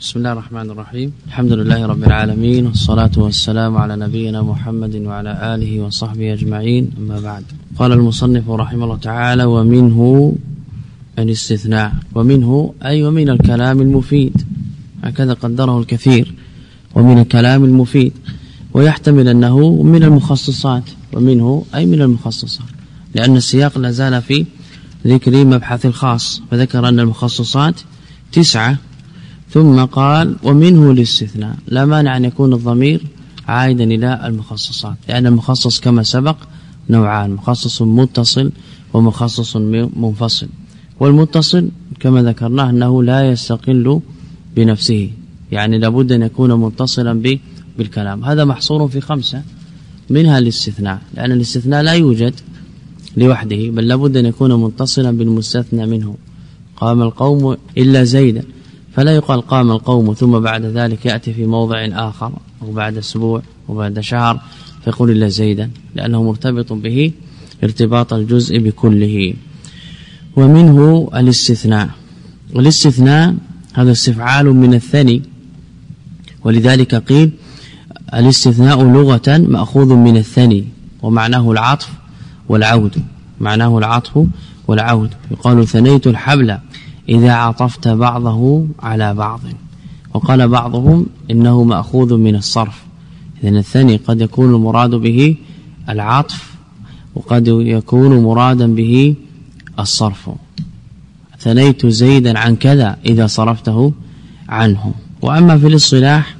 بسم الله الرحمن الرحيم الحمد لله رب العالمين والصلاة والسلام على نبينا محمد وعلى آله وصحبه أجمعين أما بعد قال المصنف رحمه الله تعالى ومنه الاستثناء ومنه أي ومن الكلام المفيد هكذا قدره الكثير ومن الكلام المفيد ويحتمل أنه من المخصصات ومنه أي من المخصصات لأن السياق لا زال في ذكر مبحث الخاص. فذكر أن المخصصات تسعة. ثم قال ومنه الاستثناء لا مانع أن يكون الضمير عائدا إلى المخصصات لأن المخصص كما سبق نوعان مخصص متصل ومخصص منفصل. والمتصل كما ذكرناه أنه لا يستقل بنفسه يعني لابد أن يكون متصلا بالكلام. هذا محصور في خمسة منها الاستثناء لأن الاستثناء لا يوجد لوحده بل لابد أن يكون متصلا بالمستثنى منه. قام القوم إلا زيدا. فلا يقال قام القوم ثم بعد ذلك يأتي في موضع آخر أو بعد أسبوع وبعد شهر فيقول إلا زيدا لأنه مرتبط به ارتباط الجزء بكله. ومنه الاستثناء. والاستثناء هذا استفعال من الثني. ولذلك قيل الاستثناء لغة مأخوذ من الثني ومعناه العطف والعود. معناه العطف والعود. يقال ثنيت الحبل. إذا عطفت بعضه على بعض. وقال بعضهم إنه مأخوذ من الصرف. إذن الثاني قد يكون المراد به العطف وقد يكون مرادا به الصرف. ثنيت زيدا عن كذا إذا صرفته عنه. وأما في الاصطلاح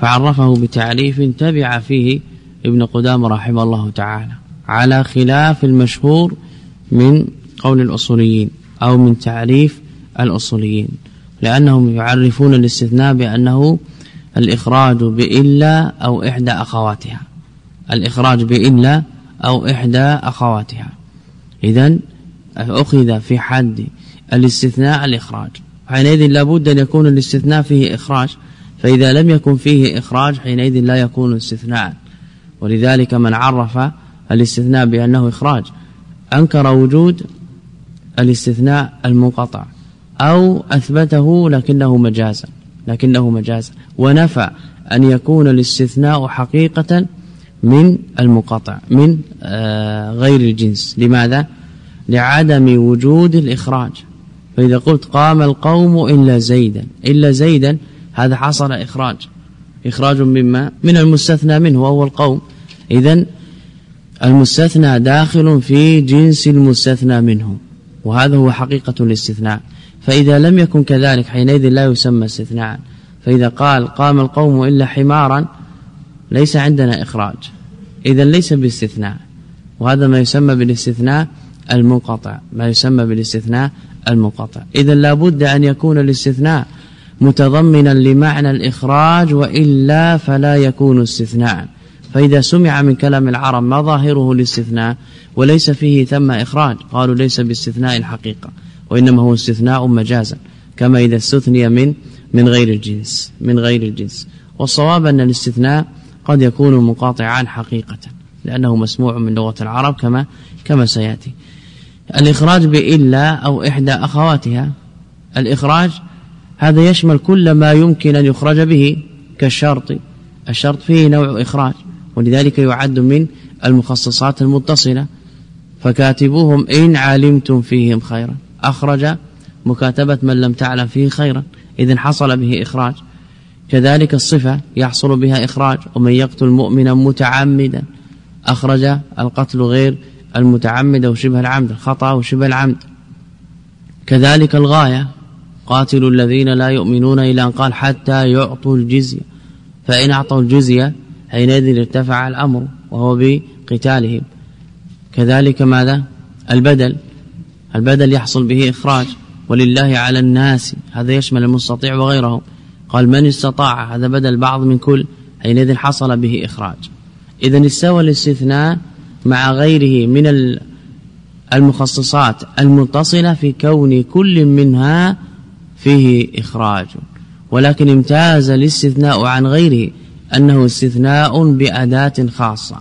فعرفه بتعريف تبع فيه ابن قدام رحمه الله تعالى على خلاف المشهور من قول الأصوليين أو من تعريف الأصوليين لأنهم يعرفون الاستثناء بأنه الإخراج بإلا أو إحدى أخواتها. الإخراج بإلا أو إحدى أخواتها. إذا أخذ في حد الاستثناء الإخراج. حينئذ لابد أن يكون الاستثناء فيه إخراج فإذا لم يكن فيه إخراج حينئذ لا يكون استثناء. ولذلك من عرف الاستثناء بأنه إخراج أنكر وجود الاستثناء المنقطع. أو أثبته لكنه مجازا لكنه مجازا. ونفى أن يكون الاستثناء حقيقة من المقطع من آه، غير الجنس. لماذا؟ لعدم وجود الإخراج. فإذا قلت قام القوم إلا زيدا إلا زيدا هذا حصل إخراج. إخراج مما؟ من المستثنى منه وهو القوم. إذا المستثنى داخل في جنس المستثنى منه وهذا هو حقيقة الاستثناء. فإذا لم يكن كذلك حينئذ لا يسمى استثناء. فإذا قال قام القوم إلا حمارا ليس عندنا إخراج. إذا ليس باستثناء. وهذا ما يسمى بالاستثناء المنقطع. ما يسمى بالاستثناء المنقطع. إذا لابد أن يكون الاستثناء متضمنا لمعنى الإخراج وإلا فلا يكون استثناء. فإذا سمع من كلام العرب ما ظاهره الاستثناء وليس فيه ثم إخراج قالوا ليس باستثناء الحقيقة. وإنما هو استثناء مجازا كما إذا استثني من من غير الجنس من غير الجنس. والصواب أن الاستثناء قد يكون مقاطعا حقيقة لأنه مسموع من لغة العرب كما كما سيأتي. الإخراج بإلا أو إحدى أخواتها. الإخراج هذا يشمل كل ما يمكن أن يخرج به كالشرط. الشرط فيه نوع إخراج ولذلك يعد من المخصصات المتصلة. فكاتبوهم إن علمتم فيهم خيرا. أخرج مكاتبة من لم تعلم فيه خيرا. إذن حصل به إخراج. كذلك الصفة يحصل بها إخراج. ومن يقتل مؤمنا متعمدا. أخرج القتل غير المتعمد وشبه العمد. الخطأ وشبه العمد. كذلك الغاية. قاتلوا الذين لا يؤمنون إلى أن قال حتى يعطوا الجزية. فإن أعطوا الجزية حينئذ ارتفع الأمر وهو بقتالهم. كذلك ماذا؟ البدل. البدل يحصل به إخراج. ولله على الناس هذا يشمل المستطيع وغيره. قال من استطاع؟ هذا بدل بعض من كل. حينئذ حصل به إخراج. إذا استوى الاستثناء مع غيره من المخصصات المتصلة في كون كل منها فيه إخراج. ولكن امتاز الاستثناء عن غيره أنه استثناء بأداة خاصة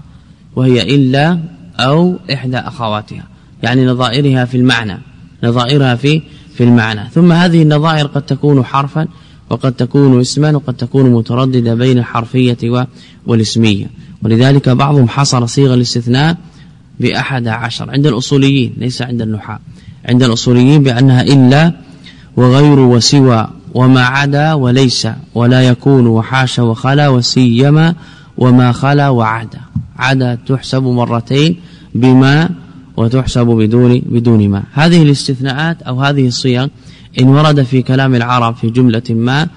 وهي إلا أو إحدى أخواتها. يعني نظائرها في المعنى نظائرها في في المعنى. ثم هذه النظائر قد تكون حرفا وقد تكون اسما وقد تكون مترددة بين الحرفية والاسمية. ولذلك بعضهم حصر صيغ الاستثناء بأحد عشر عند الأصوليين ليس عند النحاة. عند الأصوليين بأنها إلا وغير وسوى وما عدا وليس ولا يكون وحاش وخلا وسيما وما خلا وعدا. عدا تحسب مرتين بما وتحسب بدون بدون ما هذه الاستثناءات أو هذه الصيغ إن ورد في كلام العرب في جملة ما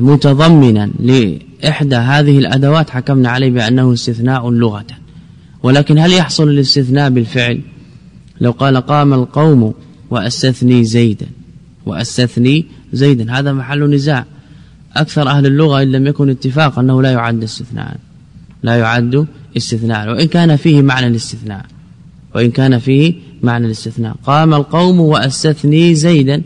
متضمنا لإحدى هذه الأدوات حكمنا عليه بأنه استثناء لغة. ولكن هل يحصل الاستثناء بالفعل؟ لو قال قام القوم وأستثني زيدا. وأستثني زيدا. هذا محل نزاع. أكثر أهل اللغة إن لم يكن اتفاق أنه لا يعد استثناء. لا يعد استثناء. وإن كان فيه معنى الاستثناء. وإن كان فيه معنى الاستثناء. قام القوم وأستثني زيدا.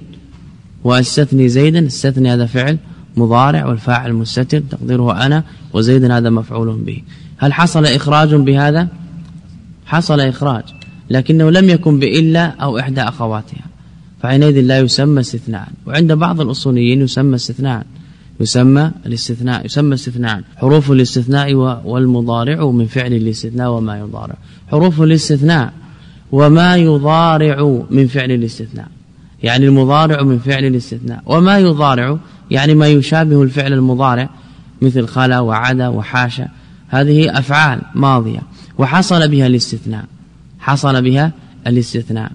وأستثني زيدا. استثني هذا فعل مضارع والفاعل مستتر. تقديره أنا وزيدا هذا مفعول به. هل حصل إخراج بهذا؟ حصل إخراج لكنه لم يكن بإلا أو إحدى أخواتها. فحينئذ لا يسمى استثناء. وعند بعض الأصوليين يسمى استثناء. يسمى الاستثناء يسمى استثناء. حروف الاستثناء والمضارع من فعل الاستثناء وما يضارع. حروف الاستثناء وما يضارع من فعل الاستثناء. يعني المضارع من فعل الاستثناء. وما يضارع يعني ما يشابه الفعل المضارع مثل خلا وعدا وحاشا. هذه أفعال ماضية. وحصل بها الاستثناء. حصل بها الاستثناء.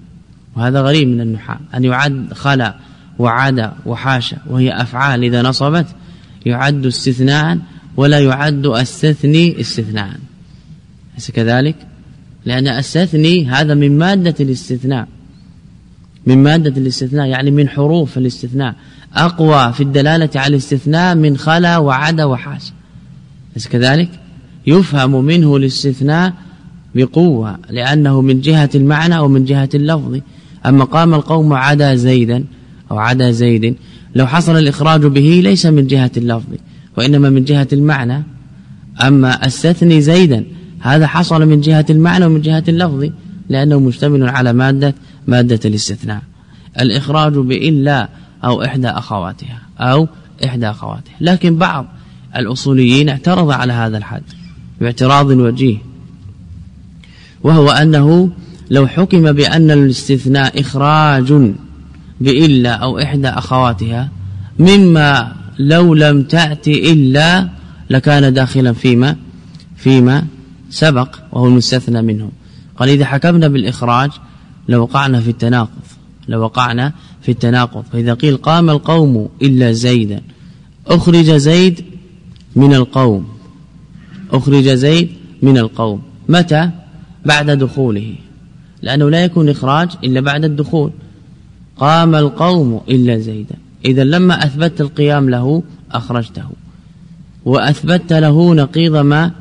وهذا غريب من النحاة. أن يعد خلا وعدا وحاشا وهي أفعال إذا نصبت يعد استثناء ولا يعد استثني استثناء. أليس كذلك؟ لأن أستثني هذا من مادة الاستثناء. من مادة الاستثناء يعني من حروف الاستثناء. أقوى في الدلالة على الاستثناء من خلا وعدا وحاشا أليس كذلك؟ يفهم منه الاستثناء بقوة لأنه من جهة المعنى ومن جهة اللفظ. أما قام القوم عدا زيدا أو عدا زيد لو حصل الإخراج به ليس من جهة اللفظ وإنما من جهة المعنى. أما أستثني زيدا هذا حصل من جهة المعنى ومن جهة اللفظ لأنه مشتمل على مادة مادة الاستثناء. الإخراج بإلا أو إحدى أخواتها أو إحدى أخواتها. لكن بعض الأصوليين اعترض على هذا الحد باعتراض وجيه وهو أنه لو حكم بأن الاستثناء إخراج بإلا أو إحدى أخواتها مما لو لم تأتي إلا لكان داخلا فيما فيما سبق وهو المستثنى منه قال إذا حكمنا بالإخراج لوقعنا في التناقض لوقعنا في التناقض. فإذا قيل قام القوم إلا زيدا أخرج زيد من القوم. أخرج زيد من القوم. متى؟ بعد دخوله. لأنه لا يكون إخراج إلا بعد الدخول. قام القوم إلا زيدا. إذا لما أثبت القيام له أخرجته. وأثبت له نقيض ما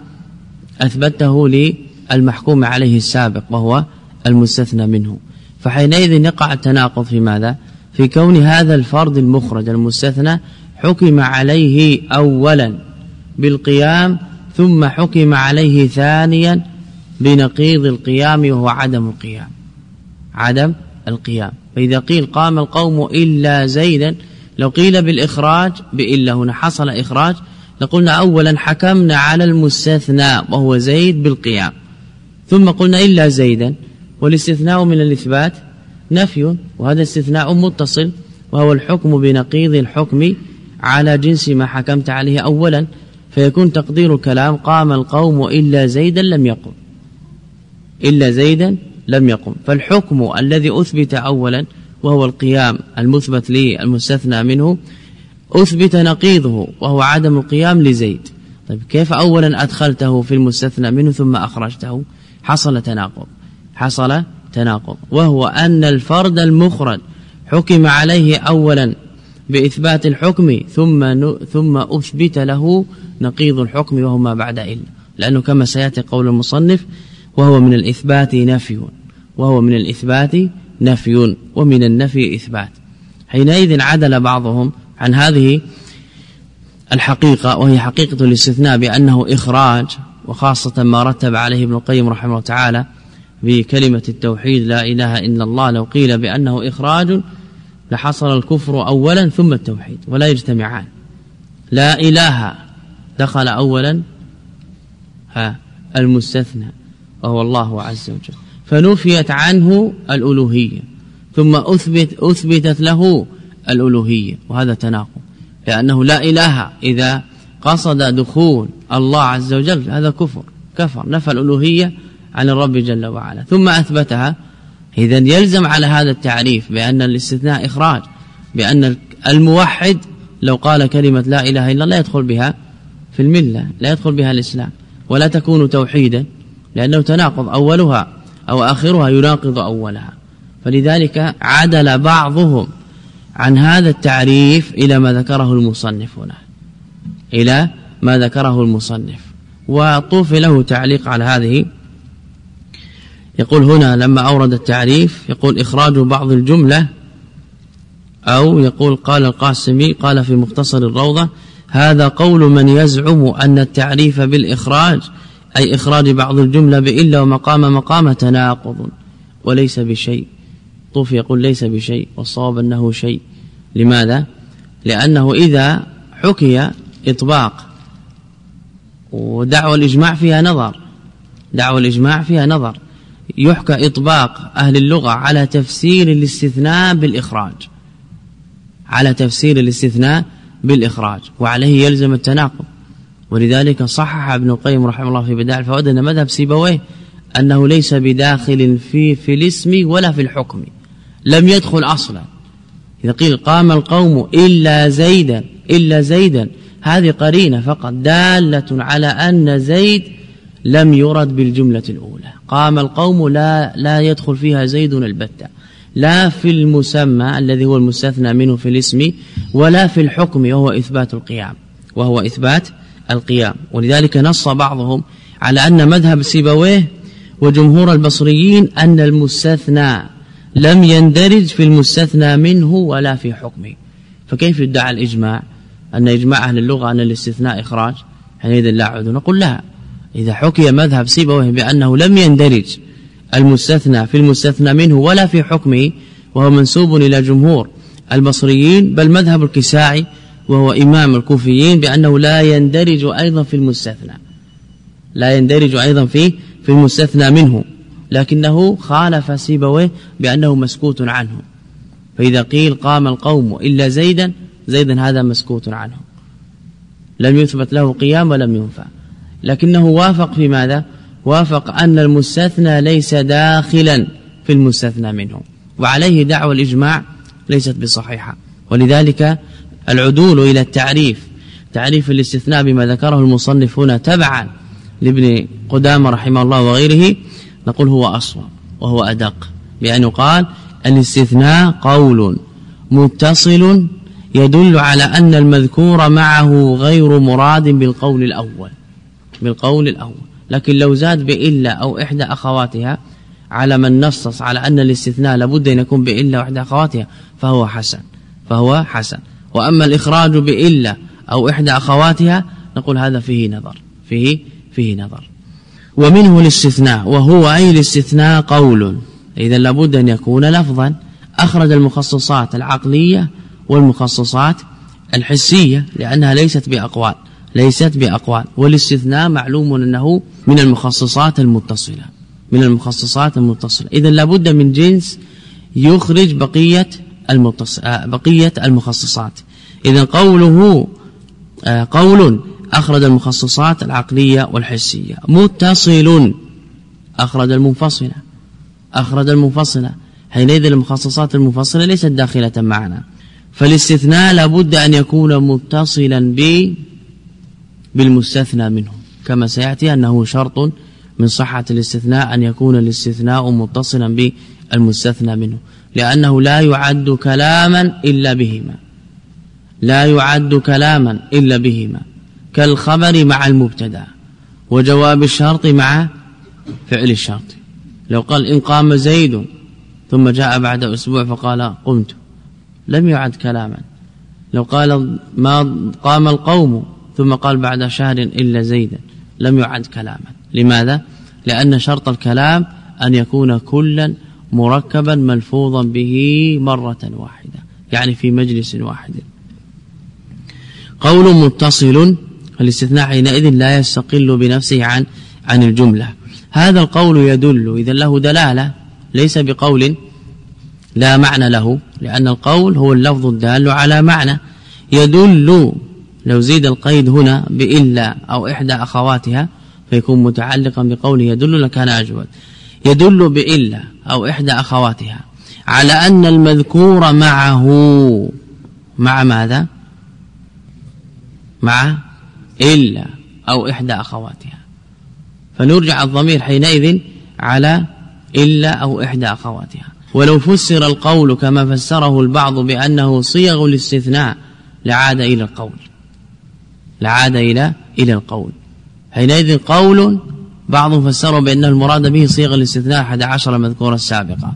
أثبته للمحكوم عليه السابق وهو المستثنى منه. فحينئذ يقع التناقض في ماذا؟ في كون هذا الفرد المخرج المستثنى حكم عليه أولا بالقيام ثم حكم عليه ثانيا بنقيض القيام وهو عدم القيام. عدم القيام. فإذا قيل قام القوم إلا زيدا لو قيل بالإخراج بإلا هنا حصل إخراج لقلنا أولا حكمنا على المستثنى وهو زيد بالقيام. ثم قلنا إلا زيدا والاستثناء من الإثبات نفي وهذا استثناء متصل وهو الحكم بنقيض الحكم على جنس ما حكمت عليه أولا فيكون تقدير الكلام قام القوم إلا زيدا لم يقم. إلا زيدا لم يقم. فالحكم الذي أثبت أولا وهو القيام المثبت للمستثنى منه أثبت نقيضه وهو عدم القيام لزيد. طيب كيف أولا أدخلته في المستثنى منه ثم أخرجته؟ حصل تناقض. حصل تناقض. وهو أن الفرد المخرج حكم عليه أولا بإثبات الحكم ثم ثم أثبت له نقيض الحكم وهو ما بعد إلا لأنه كما سيأتي قول المصنف وهو من الإثبات نفي وهو من الإثبات نفي ومن النفي إثبات. حينئذ عدل بعضهم عن هذه الحقيقة وهي حقيقة الاستثناء بأنه إخراج وخاصة ما رتب عليه ابن القيم رحمه الله تعالى بكلمة التوحيد لا إله إلا الله لو قيل بأنه إخراج لحصل الكفر أولا ثم التوحيد ولا يجتمعان. لا إله دخل أولا ها المستثنى وهو الله عز وجل. فنفيت عنه الألوهية ثم أثبت أثبتت له الألوهية وهذا تناقض. لأنه لا إله إذا قصد دخول الله عز وجل هذا كفر كفر نفى الألوهية عن الرب جل وعلا. ثم أثبتها إذا يلزم على هذا التعريف بأن الاستثناء إخراج بأن الموحد لو قال كلمة لا إله إلا الله لا يدخل بها في الملة لا يدخل بها الإسلام ولا تكون توحيدا لأنه تناقض أولها أو آخرها يناقض أولها. فلذلك عدل بعضهم عن هذا التعريف إلى ما ذكره المصنف هنا. إلى ما ذكره المصنف. وطوف له تعليق على هذه. يقول هنا لما أورد التعريف يقول إخراج بعض الجملة أو يقول قال القاسمي قال في مختصر الروضة هذا قول من يزعم أن التعريف بالإخراج أي إخراج بعض الجملة بإلا ومقام مقام تناقض وليس بشيء. طوف يقول ليس بشيء والصواب أنه شيء. لماذا؟ لأنه إذا حكي إطباق ودعوى الإجماع فيها نظر دعوى الإجماع فيها نظر. يحكى إطباق أهل اللغة على تفسير الاستثناء بالإخراج على تفسير الاستثناء بالإخراج وعليه يلزم التناقض. ولذلك صحح ابن القيم رحمه الله في بداع الفوائد أن مذهب سيبويه أنه ليس بداخل في في الاسم ولا في الحكم لم يدخل أصلا. إذا قيل قام القوم إلا زيدا إلا زيدا هذه قرينة فقط دالة على أن زيد لم يرد بالجملة الأولى. قام القوم لا لا يدخل فيها زيد البتة لا في المسمى الذي هو المستثنى منه في الاسم ولا في الحكم وهو إثبات القيام وهو إثبات القيام. ولذلك نص بعضهم على أن مذهب سيبويه وجمهور البصريين أن المستثنى لم يندرج في المستثنى منه ولا في حكمه. فكيف يدعى الإجماع؟ أن إجماع أهل اللغة أن الاستثناء إخراج؟ حينئذ لا عذر نقول لا. إذا حكي مذهب سيبويه بأنه لم يندرج المستثنى في المستثنى منه ولا في حكمه وهو منسوب إلى جمهور البصريين بل مذهب الكساعي وهو إمام الكوفيين بأنه لا يندرج أيضا في المستثنى. لا يندرج أيضا في في المستثنى منه. لكنه خالف سيبويه بأنه مسكوت عنه. فإذا قيل قام القوم إلا زيدا زيدا هذا مسكوت عنه. لم يثبت له قيام ولم ينفع. لكنه وافق في ماذا؟ وافق أن المستثنى ليس داخلا في المستثنى منه. وعليه دعوى الإجماع ليست بصحيحة. ولذلك العدول إلى التعريف. تعريف الاستثناء بما ذكره المصنف هنا تبعا لابن قدامة رحمه الله وغيره نقول هو أصوب وهو أدق بأن يقال الاستثناء قول متصل يدل على أن المذكور معه غير مراد بالقول الأول بالقول الأول. لكن لو زاد بإلا أو إحدى أخواتها على من نصص على أن الاستثناء لابد أن يكون بإلا وإحدى أخواتها فهو حسن فهو حسن. وأما الإخراج بإلا أو إحدى أخواتها نقول هذا فيه نظر فيه فيه نظر. ومنه الاستثناء وهو أي الاستثناء قول. إذا لابد أن يكون لفظا أخرج المخصصات العقلية والمخصصات الحسية لأنها ليست بأقوال ليست بأقوال. والاستثناء معلوم أنه من المخصصات المتصلة من المخصصات المتصلة. إذا لابد من جنس يخرج بقية المتص... آه، بقية المخصصات. إذا قوله آه، قول أخرج المخصصات العقلية والحسية. متصل أخرج المنفصلة. أخرج المنفصلة. حينئذ المخصصات المفصلة ليست داخلة معنا. فالاستثناء لابد أن يكون متصلا ب بالمستثنى منه. كما سيأتي أنه شرط من صحة الاستثناء أن يكون الاستثناء متصلا بالمستثنى منه. لأنه لا يعد كلاما إلا بهما. لا يعد كلاما إلا بهما. كالخبر مع المبتدا وجواب الشرط مع فعل الشرط. لو قال إن قام زيد ثم جاء بعد أسبوع فقال قمت. لم يعد كلاما. لو قال ما قام القوم ثم قال بعد شهر إلا زيدا لم يعد كلاما. لماذا؟ لأن شرط الكلام أن يكون كلا مركبا ملفوظا به مرة واحدة يعني في مجلس واحد. قول متصل الاستثناء حينئذ لا يستقل بنفسه عن عن الجملة. هذا القول يدل إذا له دلالة ليس بقول لا معنى له لأن القول هو اللفظ الدال على معنى. يدل لو زيد القيد هنا بإلا أو إحدى أخواتها فيكون متعلقا بقوله يدل لكان أجود. يدل بإلا أو إحدى أخواتها على أن المذكور معه. مع ماذا؟ مع إلا أو إحدى أخواتها. فنرجع الضمير حينئذ على إلا أو إحدى أخواتها. ولو فسر القول كما فسره البعض بأنه صيغ الاستثناء لعاد إلى القول. لعاد إلى إلى القول. حينئذ قول بعض فسروا بأن المراد به صيغ الاستثناء 11 مذكورة السابقة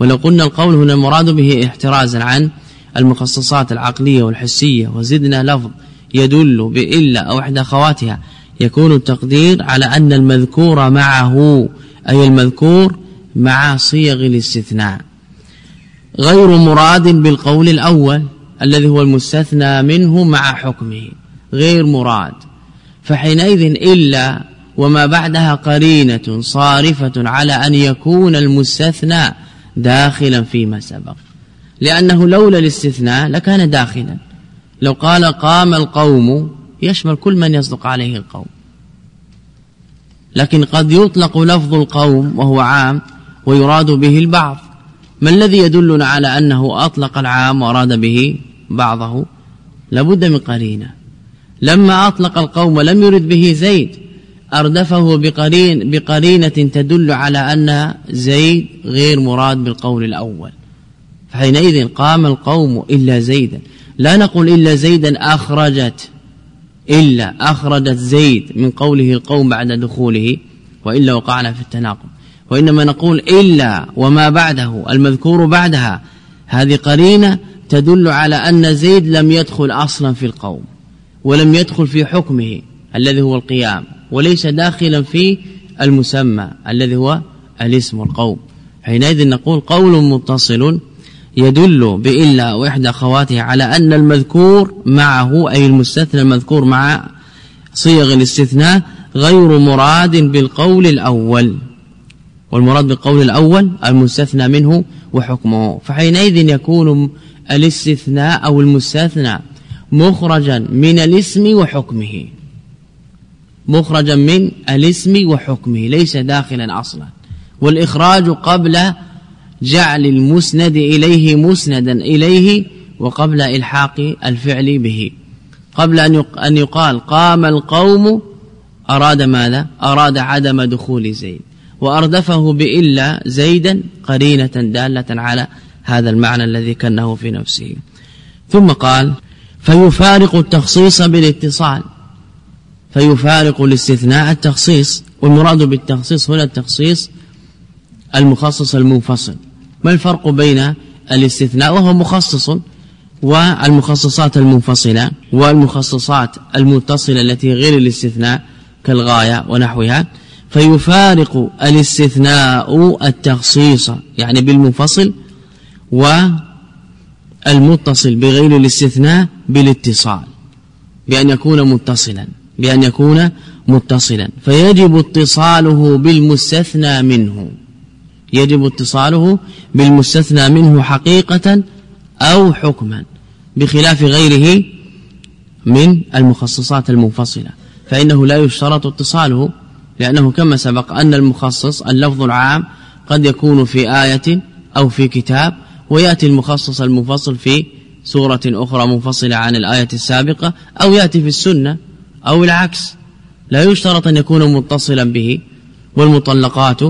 ولو قلنا القول هنا المراد به احترازا عن المخصصات العقلية والحسية وزدنا لفظ يدل بإلا أو إحدى خواتها يكون التقدير على أن المذكور معه أي المذكور مع صيغ الاستثناء. غير مراد بالقول الأول الذي هو المستثنى منه مع حكمه. غير مراد. فحينئذ إلا وما بعدها قرينة صارفة على أن يكون المستثنى داخلا فيما سبق. لأنه لولا الاستثناء لكان داخلا. لو قال قام القوم يشمل كل من يصدق عليه القوم. لكن قد يطلق لفظ القوم وهو عام ويراد به البعض. ما الذي يدلنا على أنه أطلق العام وأراد به بعضه؟ لابد من قرينة. لما أطلق القوم ولم يرد به زيد أردفه بقرين بقرينة تدل على أن زيد غير مراد بالقول الأول. فحينئذ قام القوم إلا زيدا. لا نقول إلا زيدا أخرجت إلا أخرجت زيد من قوله القوم بعد دخوله وإلا وقعنا في التناقض. وإنما نقول إلا وما بعده المذكور بعدها. هذه قرينة تدل على أن زيد لم يدخل أصلا في القوم ولم يدخل في حكمه الذي هو القيام وليس داخلا في المسمى الذي هو الاسم القوم. حينئذ نقول قول متصل يدل بإلا وإحدى خواتها على أن المذكور معه أي المستثنى المذكور مع صيغ الاستثناء غير مراد بالقول الأول. والمراد بالقول الأول المستثنى منه وحكمه. فحينئذ يكون الاستثناء أو المستثنى مخرجا من الاسم وحكمه. مخرجا من الاسم وحكمه ليس داخلا أصلا. والإخراج قبل جعل المسند إليه مسندا إليه وقبل إلحاق الفعل به. قبل أن يقال قام القوم أراد ماذا؟ أراد عدم دخول زيد. وأردفه بإلا زيدا قرينة دالة على هذا المعنى الذي كنه في نفسه. ثم قال فيفارق التخصيص بالاتصال. فيفارق الاستثناء التخصيص. والمراد بالتخصيص هنا التخصيص المخصص المنفصل. ما الفرق بين الاستثناء وهو مخصص والمخصصات المنفصلة والمخصصات المتصلة التي غير الاستثناء كالغاية ونحوها فيفارق الاستثناء التخصيص يعني بالمنفصل والمتصل بغير الاستثناء بالاتصال بأن يكون متصلا بأن يكون متصلا فيجب اتصاله بالمستثنى منه. يجب اتصاله بالمستثنى منه حقيقة أو حكما بخلاف غيره من المخصصات المنفصلة. فإنه لا يشترط اتصاله لأنه كما سبق أن المخصص اللفظ العام قد يكون في آية أو في كتاب ويأتي المخصص المنفصل في سورة أخرى منفصلة عن الآية السابقة أو يأتي في السنة أو العكس. لا يشترط أن يكون متصلا به والمطلقات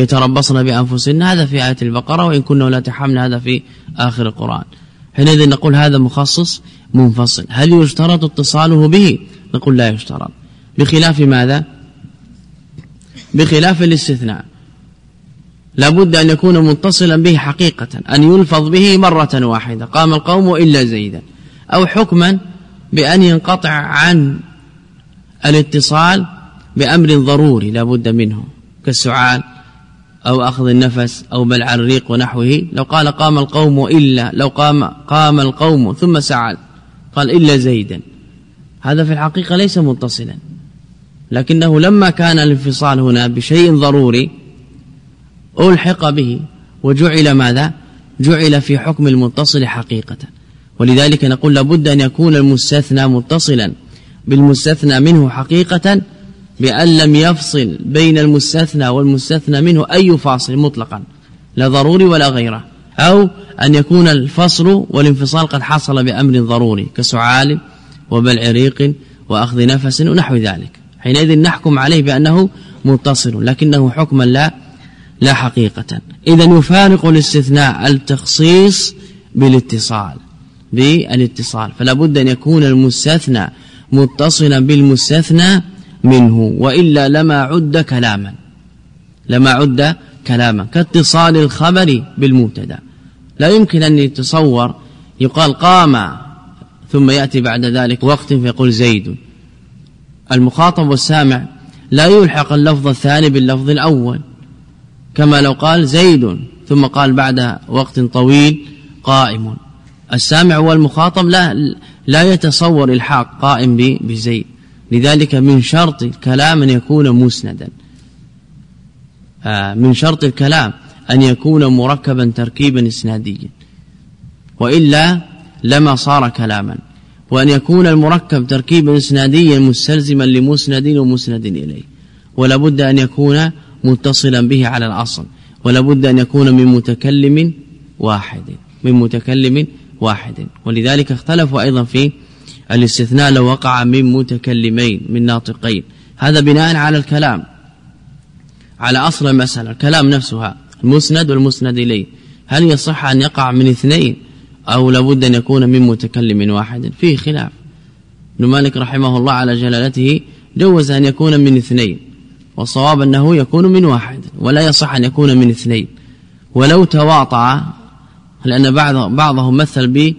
يتربصن بأنفسهن. هذا في آية البقرة وإن كنا لا تحمنا هذا في آخر القرآن. حينئذ نقول هذا مخصص منفصل. هل يشترط اتصاله به؟ نقول لا يشترط. بخلاف ماذا؟ بخلاف الاستثناء. لابد أن يكون متصلا به حقيقة أن يلفظ به مرة واحدة قام القوم إلا زيدا. أو حكما بأن ينقطع عن الاتصال بأمر ضروري لابد منه كالسعال. أو أخذ النفس أو بلع الريق ونحوه. لو قال قام القوم إلا لو قام قام القوم ثم سعد قال إلا زيدا. هذا في الحقيقة ليس متصلا. لكنه لما كان الانفصال هنا بشيء ضروري ألحق به وجعل ماذا؟ جعل في حكم المتصل حقيقة. ولذلك نقول لابد أن يكون المستثنى متصلا. بالمستثنى منه حقيقة بأن لم يفصل بين المستثنى والمستثنى منه أي فاصل مطلقا لا ضروري ولا غيره. أو أن يكون الفصل والانفصال قد حصل بأمر ضروري كسعال وبلع ريق وأخذ نفس ونحو ذلك. حينئذ نحكم عليه بأنه متصل لكنه حكما لا لا حقيقة. إذا يفارق الاستثناء التخصيص بالاتصال بالإتصال. فلا بد أن يكون المستثنى متصلا بالمستثنى منه وإلا لما عد كلاما. لما عد كلاما كاتصال الخبر بالمبتدا. لا يمكن أن يتصور يقال قام ثم يأتي بعد ذلك وقت فيقول زيد. المخاطب والسامع لا يلحق اللفظ الثاني باللفظ الأول. كما لو قال زيد ثم قال بعد وقت طويل قائم. السامع والمخاطب لا لا يتصور إلحاق قائم بزيد. لذلك من شرط الكلام أن يكون مسندا. آه، من شرط الكلام أن يكون مركبا تركيبا اسناديا. وإلا لما صار كلاما. وأن يكون المركب تركيبا اسناديا مستلزما لمسند ومسند إليه. ولا بد أن يكون متصلا به على الأصل. ولا بد أن يكون من متكلم واحد. من متكلم واحد. ولذلك اختلفوا أيضا في الاستثناء لو وقع من متكلمين من ناطقين. هذا بناء على الكلام على أصل المسألة الكلام نفسها المسند والمسند إليه. هل يصح أن يقع من اثنين أو لابد أن يكون من متكلم واحد؟ فيه خلاف. ابن مالك رحمه الله على جلالته جوز أن يكون من اثنين والصواب أنه يكون من واحد ولا يصح أن يكون من اثنين. ولو تواطع لأن بعض بعضهم مثل به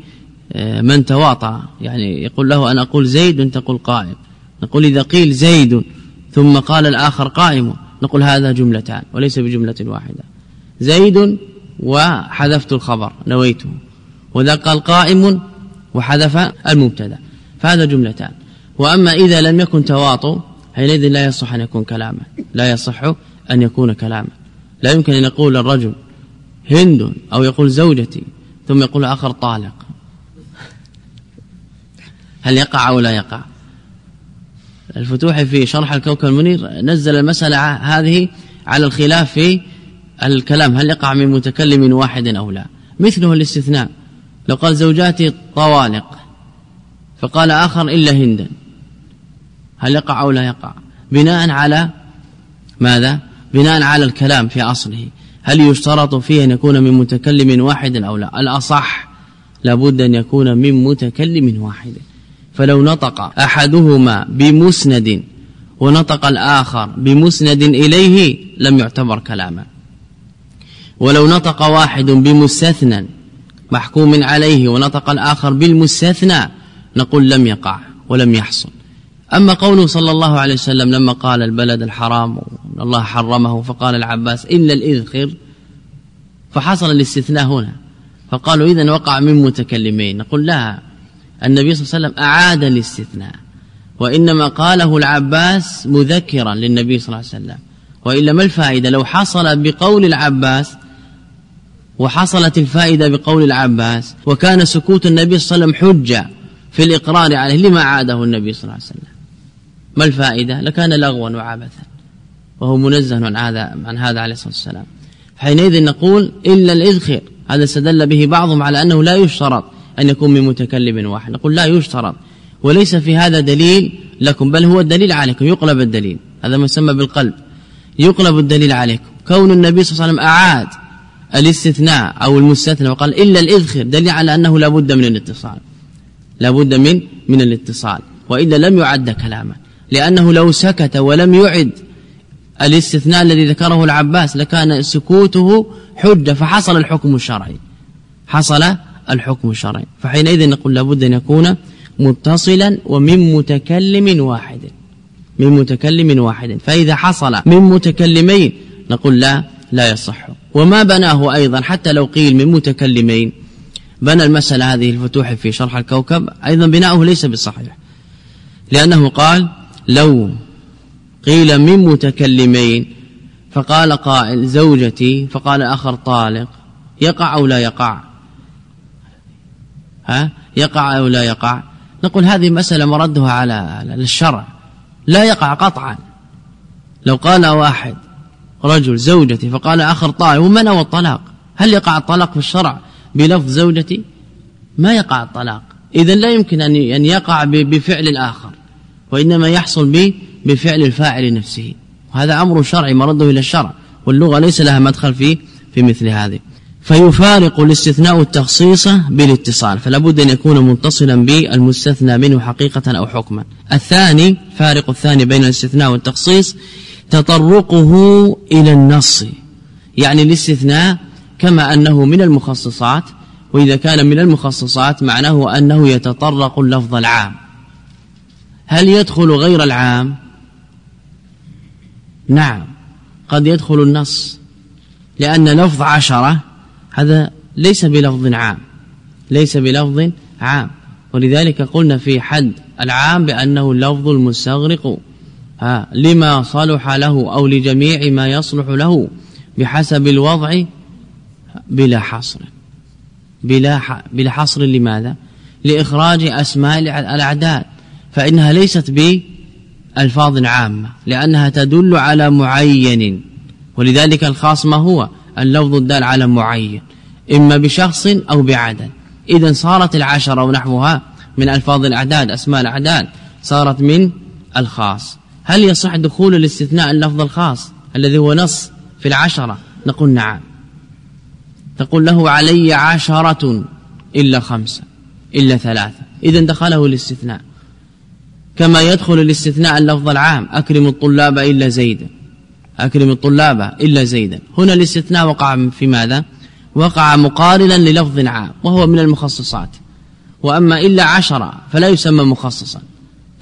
من تواطع. يعني يقول له أنا أقول زيد تقول قائم. نقول إذا قيل زيد ثم قال الآخر قائم نقول هذا جملتان وليس بجملة واحدة. زيد وحذفت الخبر نويته. وذا قال قائم وحذف المبتدا. فهذا جملتان. وأما إذا لم يكن تواطؤ حينئذ لا يصح أن يكون كلاما. لا يصح أن يكون كلاما. لا يمكن أن يقول الرجل هند أو يقول زوجتي ثم يقول آخر طالق. هل يقع أو لا يقع؟ الفتوح في شرح الكوكب المنير نزل المسألة هذه على الخلاف في الكلام هل يقع من متكلم واحد أو لا؟ مثله الاستثناء لو قال زوجاتي طوالق فقال آخر إلا هندا هل يقع أو لا يقع؟ بناء على ماذا؟ بناء على الكلام في أصله. هل يشترط فيه أن يكون من متكلم واحد أو لا؟ الأصح لابد أن يكون من متكلم واحد. فلو نطق أحدهما بمسند ونطق الآخر بمسند إليه لم يعتبر كلاما. ولو نطق واحد بمستثنى محكوم عليه ونطق الآخر بالمستثنى نقول لم يقع ولم يحصل. أما قوله صلى الله عليه وسلم لما قال البلد الحرام الله حرمه فقال العباس إلا الإذخر فحصل الاستثناء هنا. فقالوا إذا وقع من متكلمين. نقول لا النبي صلى الله عليه وسلم أعاد الاستثناء. وإنما قاله العباس مذكرا للنبي صلى الله عليه وسلم. وإلا ما الفائدة؟ لو حصل بقول العباس وحصلت الفائدة بقول العباس وكان سكوت النبي صلى الله عليه وسلم حجة في الإقرار عليه لما عاده النبي صلى الله عليه وسلم؟ ما الفائدة؟ لكان لغوا وعبثا. وهو منزه عن هذا عن هذا عليه الصلاة والسلام. حينئذ نقول إلا الإذخر هذا استدل به بعضهم على أنه لا يشترط أن يكون من متكلم واحد. نقول لا يشترط. وليس في هذا دليل لكم بل هو الدليل عليكم. يقلب الدليل. هذا ما يسمى بالقلب. يقلب الدليل عليكم. كون النبي صلى الله عليه وسلم أعاد الاستثناء أو المستثنى وقال إلا الإذخر دليل على أنه لا بد من الاتصال. لا بد من من الاتصال. وإلا لم يعد كلاما. لأنه لو سكت ولم يعد الاستثناء الذي ذكره العباس لكان سكوته حجة فحصل الحكم الشرعي. حصل الحكم الشرعي. فحينئذ نقول لابد أن يكون متصلا ومن متكلم واحد. من متكلم واحد. فإذا حصل من متكلمين نقول لا لا يصح. وما بناه أيضا حتى لو قيل من متكلمين. بنى المسألة هذه الفتوح في شرح الكوكب أيضا بناؤه ليس بالصحيح لأنه قال لو قيل من متكلمين فقال قائل زوجتي فقال آخر طالق يقع أو لا يقع؟ يقع أو لا يقع؟ نقول هذه مسألة مردها على الشرع. لا يقع قطعا. لو قال واحد رجل زوجتي فقال آخر طالق ومن هو الطلاق؟ هل يقع الطلاق في الشرع بلفظ زوجتي؟ ما يقع الطلاق. إذا لا يمكن أن يقع بفعل الآخر وإنما يحصل به بفعل الفاعل نفسه وهذا أمر شرعي مرده إلى الشرع واللغة ليس لها مدخل في في مثل هذه. فيفارق الاستثناء التخصيص بالاتصال فلا بد أن يكون متصلا بالمستثنى منه حقيقة أو حكما. الثاني فارق الثاني بين الاستثناء والتخصيص تطرقه إلى النص يعني الاستثناء كما أنه من المخصصات وإذا كان من المخصصات معناه أنه يتطرق اللفظ العام. هل يدخل غير العام؟ نعم قد يدخل النص لأن لفظ عشرة هذا ليس بلفظ عام ليس بلفظ عام. ولذلك قلنا في حد العام بأنه اللفظ المستغرق. ها لما صلح له أو لجميع ما يصلح له بحسب الوضع بلا حصر. بلا بلا حصر لماذا؟ لإخراج أسماء الأعداد. فإنها ليست بألفاظ عامة لأنها تدل على معين. ولذلك الخاص ما هو؟ اللفظ الدال على معين إما بشخص أو بعدد. إذا صارت العشرة ونحوها من ألفاظ الأعداد أسماء الأعداد صارت من الخاص. هل يصح دخول الاستثناء اللفظ الخاص الذي هو نص في العشرة؟ نقول نعم. تقول له علي عشرة إلا خمسة إلا ثلاثة. إذا دخله الاستثناء. كما يدخل الاستثناء اللفظ العام أكرم الطلاب إلا زيدا أكرم الطلاب إلا زيدا. هنا الاستثناء وقع في ماذا؟ وقع مقارنا للفظ عام وهو من المخصصات. وأما إلا عشرة فلا يسمى مخصصا.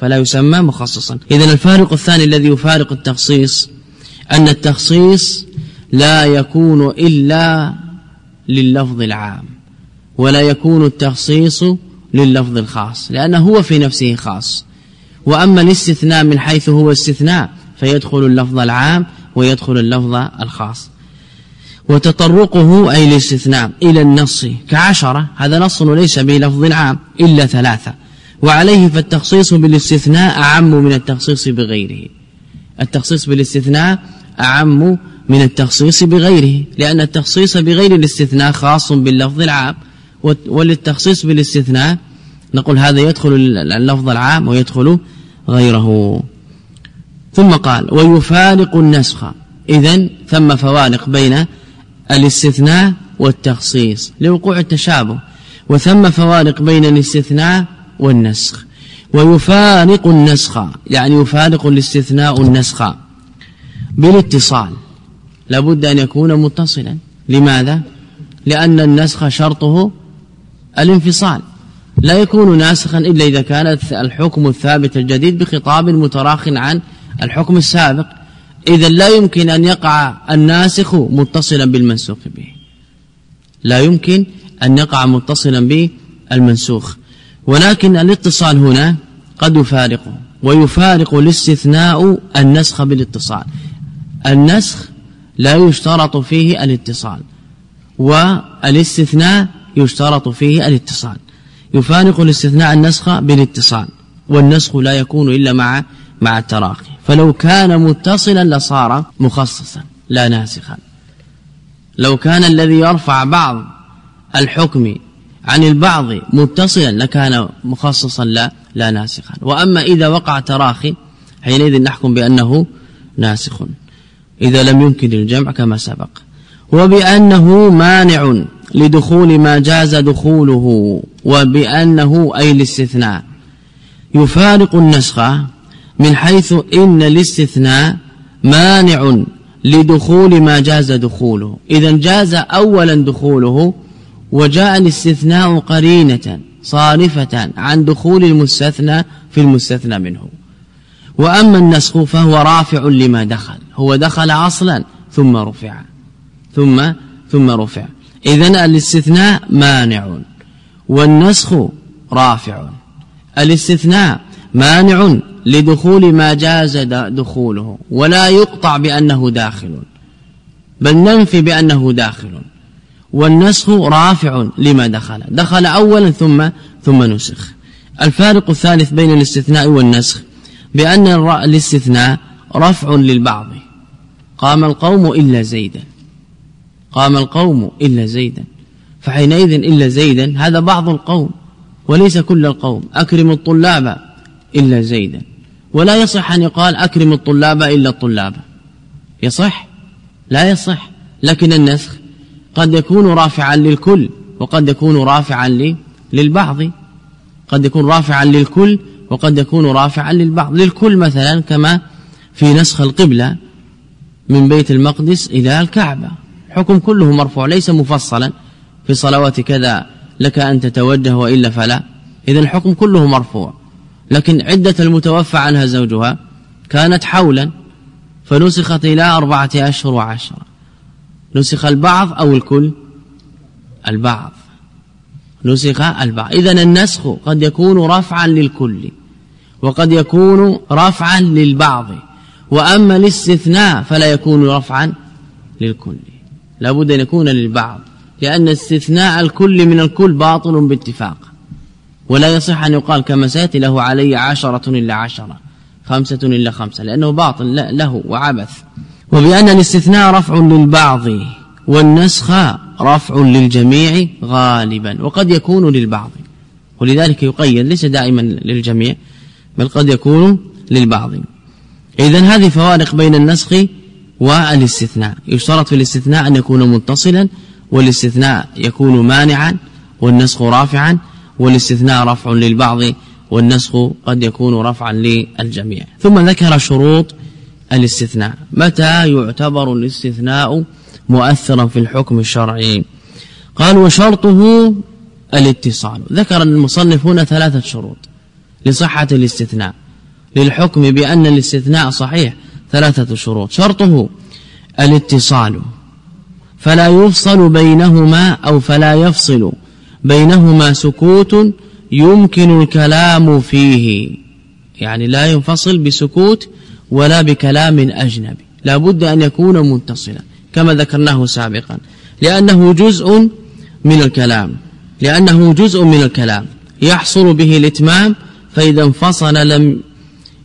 فلا يسمى مخصصا. إذا الفارق الثاني الذي يفارق التخصيص أن التخصيص لا يكون إلا لللفظ العام ولا يكون التخصيص لللفظ الخاص لأنه هو في نفسه خاص. وأما الاستثناء من حيث هو استثناء فيدخل اللفظ العام ويدخل اللفظ الخاص. وتطرقه أي الاستثناء إلى النص كعشرة هذا نص وليس بلفظ عام إلا ثلاثة. وعليه فالتخصيص بالاستثناء أعم من التخصيص بغيره. التخصيص بالاستثناء أعم من التخصيص بغيره لأن التخصيص بغير الاستثناء خاص باللفظ العام. وللتخصيص بالاستثناء نقول هذا يدخل اللفظ العام ويدخل غيره. ثم قال ويفارق النسخ. إذا ثم فوارق بين الاستثناء والتخصيص لوقوع التشابه وثم فوارق بين الاستثناء والنسخ. ويفارق النسخ يعني يفارق الاستثناء النسخ بالاتصال. لابد أن يكون متصلا. لماذا؟ لأن النسخ شرطه الانفصال. لا يكون ناسخا إلا إذا كان الحكم الثابت الجديد بخطاب متراخ عن الحكم السابق. إذا لا يمكن أن يقع الناسخ متصلا بالمنسوخ به. لا يمكن أن يقع متصلا بالمنسوخ. ولكن الاتصال هنا قد يفارقه ويفارق الاستثناء النسخ بالاتصال. النسخ لا يشترط فيه الاتصال والاستثناء يشترط فيه الاتصال. يفارق الاستثناء النسخ بالاتصال والنسخ لا يكون إلا مع مع التراخي. فلو كان متصلا لصار مخصصا لا ناسخا. لو كان الذي يرفع بعض الحكم عن البعض متصلا لكان مخصصا لا لا ناسخا. وأما إذا وقع تراخي حينئذ نحكم بأنه ناسخ. إذا لم يمكن الجمع كما سبق. وبأنه مانع لدخول ما جاز دخوله وبأنه أي الاستثناء. يفارق النسخ من حيث إن الاستثناء مانع لدخول ما جاز دخوله. إذا جاز أولا دخوله وجاء الاستثناء قرينة صارفة عن دخول المستثنى في المستثنى منه. وأما النسخ فهو رافع لما دخل هو دخل أصلا ثم رفع ثم ثم رفع. إذا الاستثناء مانع والنسخ رافع. الاستثناء مانع لدخول ما جاز دخوله ولا يقطع بأنه داخل بل ننفي بأنه داخل والنسخ رافع لما دخل. دخل أولا ثم ثم نسخ. الفارق الثالث بين الاستثناء والنسخ بأن الاستثناء رفع للبعض. قام القوم إلا زيدا. قام القوم إلا زيدا. فحينئذ إلا زيدا هذا بعض القوم وليس كل القوم. أكرم الطلاب إلا زيدا. ولا يصح أن يقال أكرم الطلاب إلا الطلاب. يصح؟ لا يصح. لكن النسخ قد يكون رافعا للكل وقد يكون رافعا للبعض. قد يكون رافعا للكل وقد يكون رافعا للبعض. للكل مثلا كما في نسخ القبلة من بيت المقدس إلى الكعبة. حكم كله مرفوع ليس مفصلا في صلوات كذا لك أن تتوجه وإلا فلا. إذا الحكم كله مرفوع. لكن عدة المتوفى عنها زوجها كانت حولا فنسخت إلى أربعة أشهر وعشرة. نسخ البعض أو الكل؟ البعض. نسخ البعض. إذا النسخ قد يكون رفعا للكل وقد يكون رفعا للبعض وأما الاستثناء فلا يكون رفعا للكل. لابد أن يكون للبعض لأن استثناء الكل من الكل باطل باتفاق. ولا يصح أن يقال كما سيأتي له علي عشرة إلا عشرة خمسة إلا خمسة لأنه باطل له وعبث. وبأن الاستثناء رفع للبعض والنسخ رفع للجميع غالبا وقد يكون للبعض. ولذلك يقيد ليس دائما للجميع بل قد يكون للبعض. إذا هذه فوارق بين النسخ والاستثناء. يشترط في الاستثناء أن يكون متصلا والاستثناء يكون مانعا والنسخ رافعا والاستثناء رفع للبعض والنسخ قد يكون رفعا للجميع. ثم ذكر شروط الاستثناء. متى يعتبر الاستثناء مؤثرا في الحكم الشرعي؟ قال وشرطه الاتصال. ذكر المصنف هنا ثلاثة شروط لصحة الاستثناء. للحكم بأن الاستثناء صحيح ثلاثة شروط. شرطه الاتصال. فلا يفصل بينهما أو فلا يفصل بينهما سكوت يمكن الكلام فيه. يعني لا ينفصل بسكوت ولا بكلام أجنبي. لا بد أن يكون متصلا كما ذكرناه سابقا. لأنه جزء من الكلام. لأنه جزء من الكلام. يحصل به الإتمام فإذا انفصل لم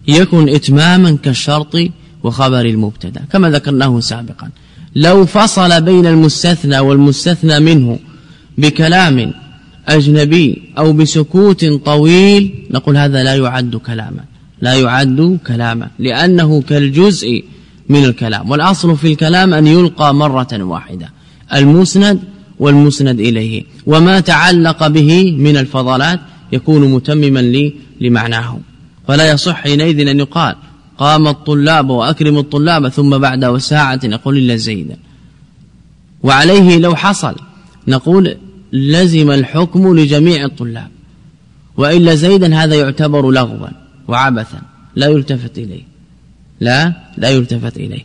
يكن اتماما كالشرط وخبر المبتدأ كما ذكرناه سابقا. لو فصل بين المستثنى والمستثنى منه بكلام أجنبي أو بسكوت طويل نقول هذا لا يعد كلاما لا يعد كلاما لأنه كالجزء من الكلام والأصل في الكلام أن يلقى مرة واحدة المسند والمسند إليه وما تعلق به من الفضلات يكون متمما لي لمعناه فلا يصح حينئذ أن يقال قام الطلاب وأكرم الطلاب ثم بعد ساعة يقول إلا زيدا وعليه لو حصل نقول لزم الحكم لجميع الطلاب. وإلا زيدا هذا يعتبر لغوا وعبثا لا يلتفت إليه. لا؟ لا يلتفت إليه.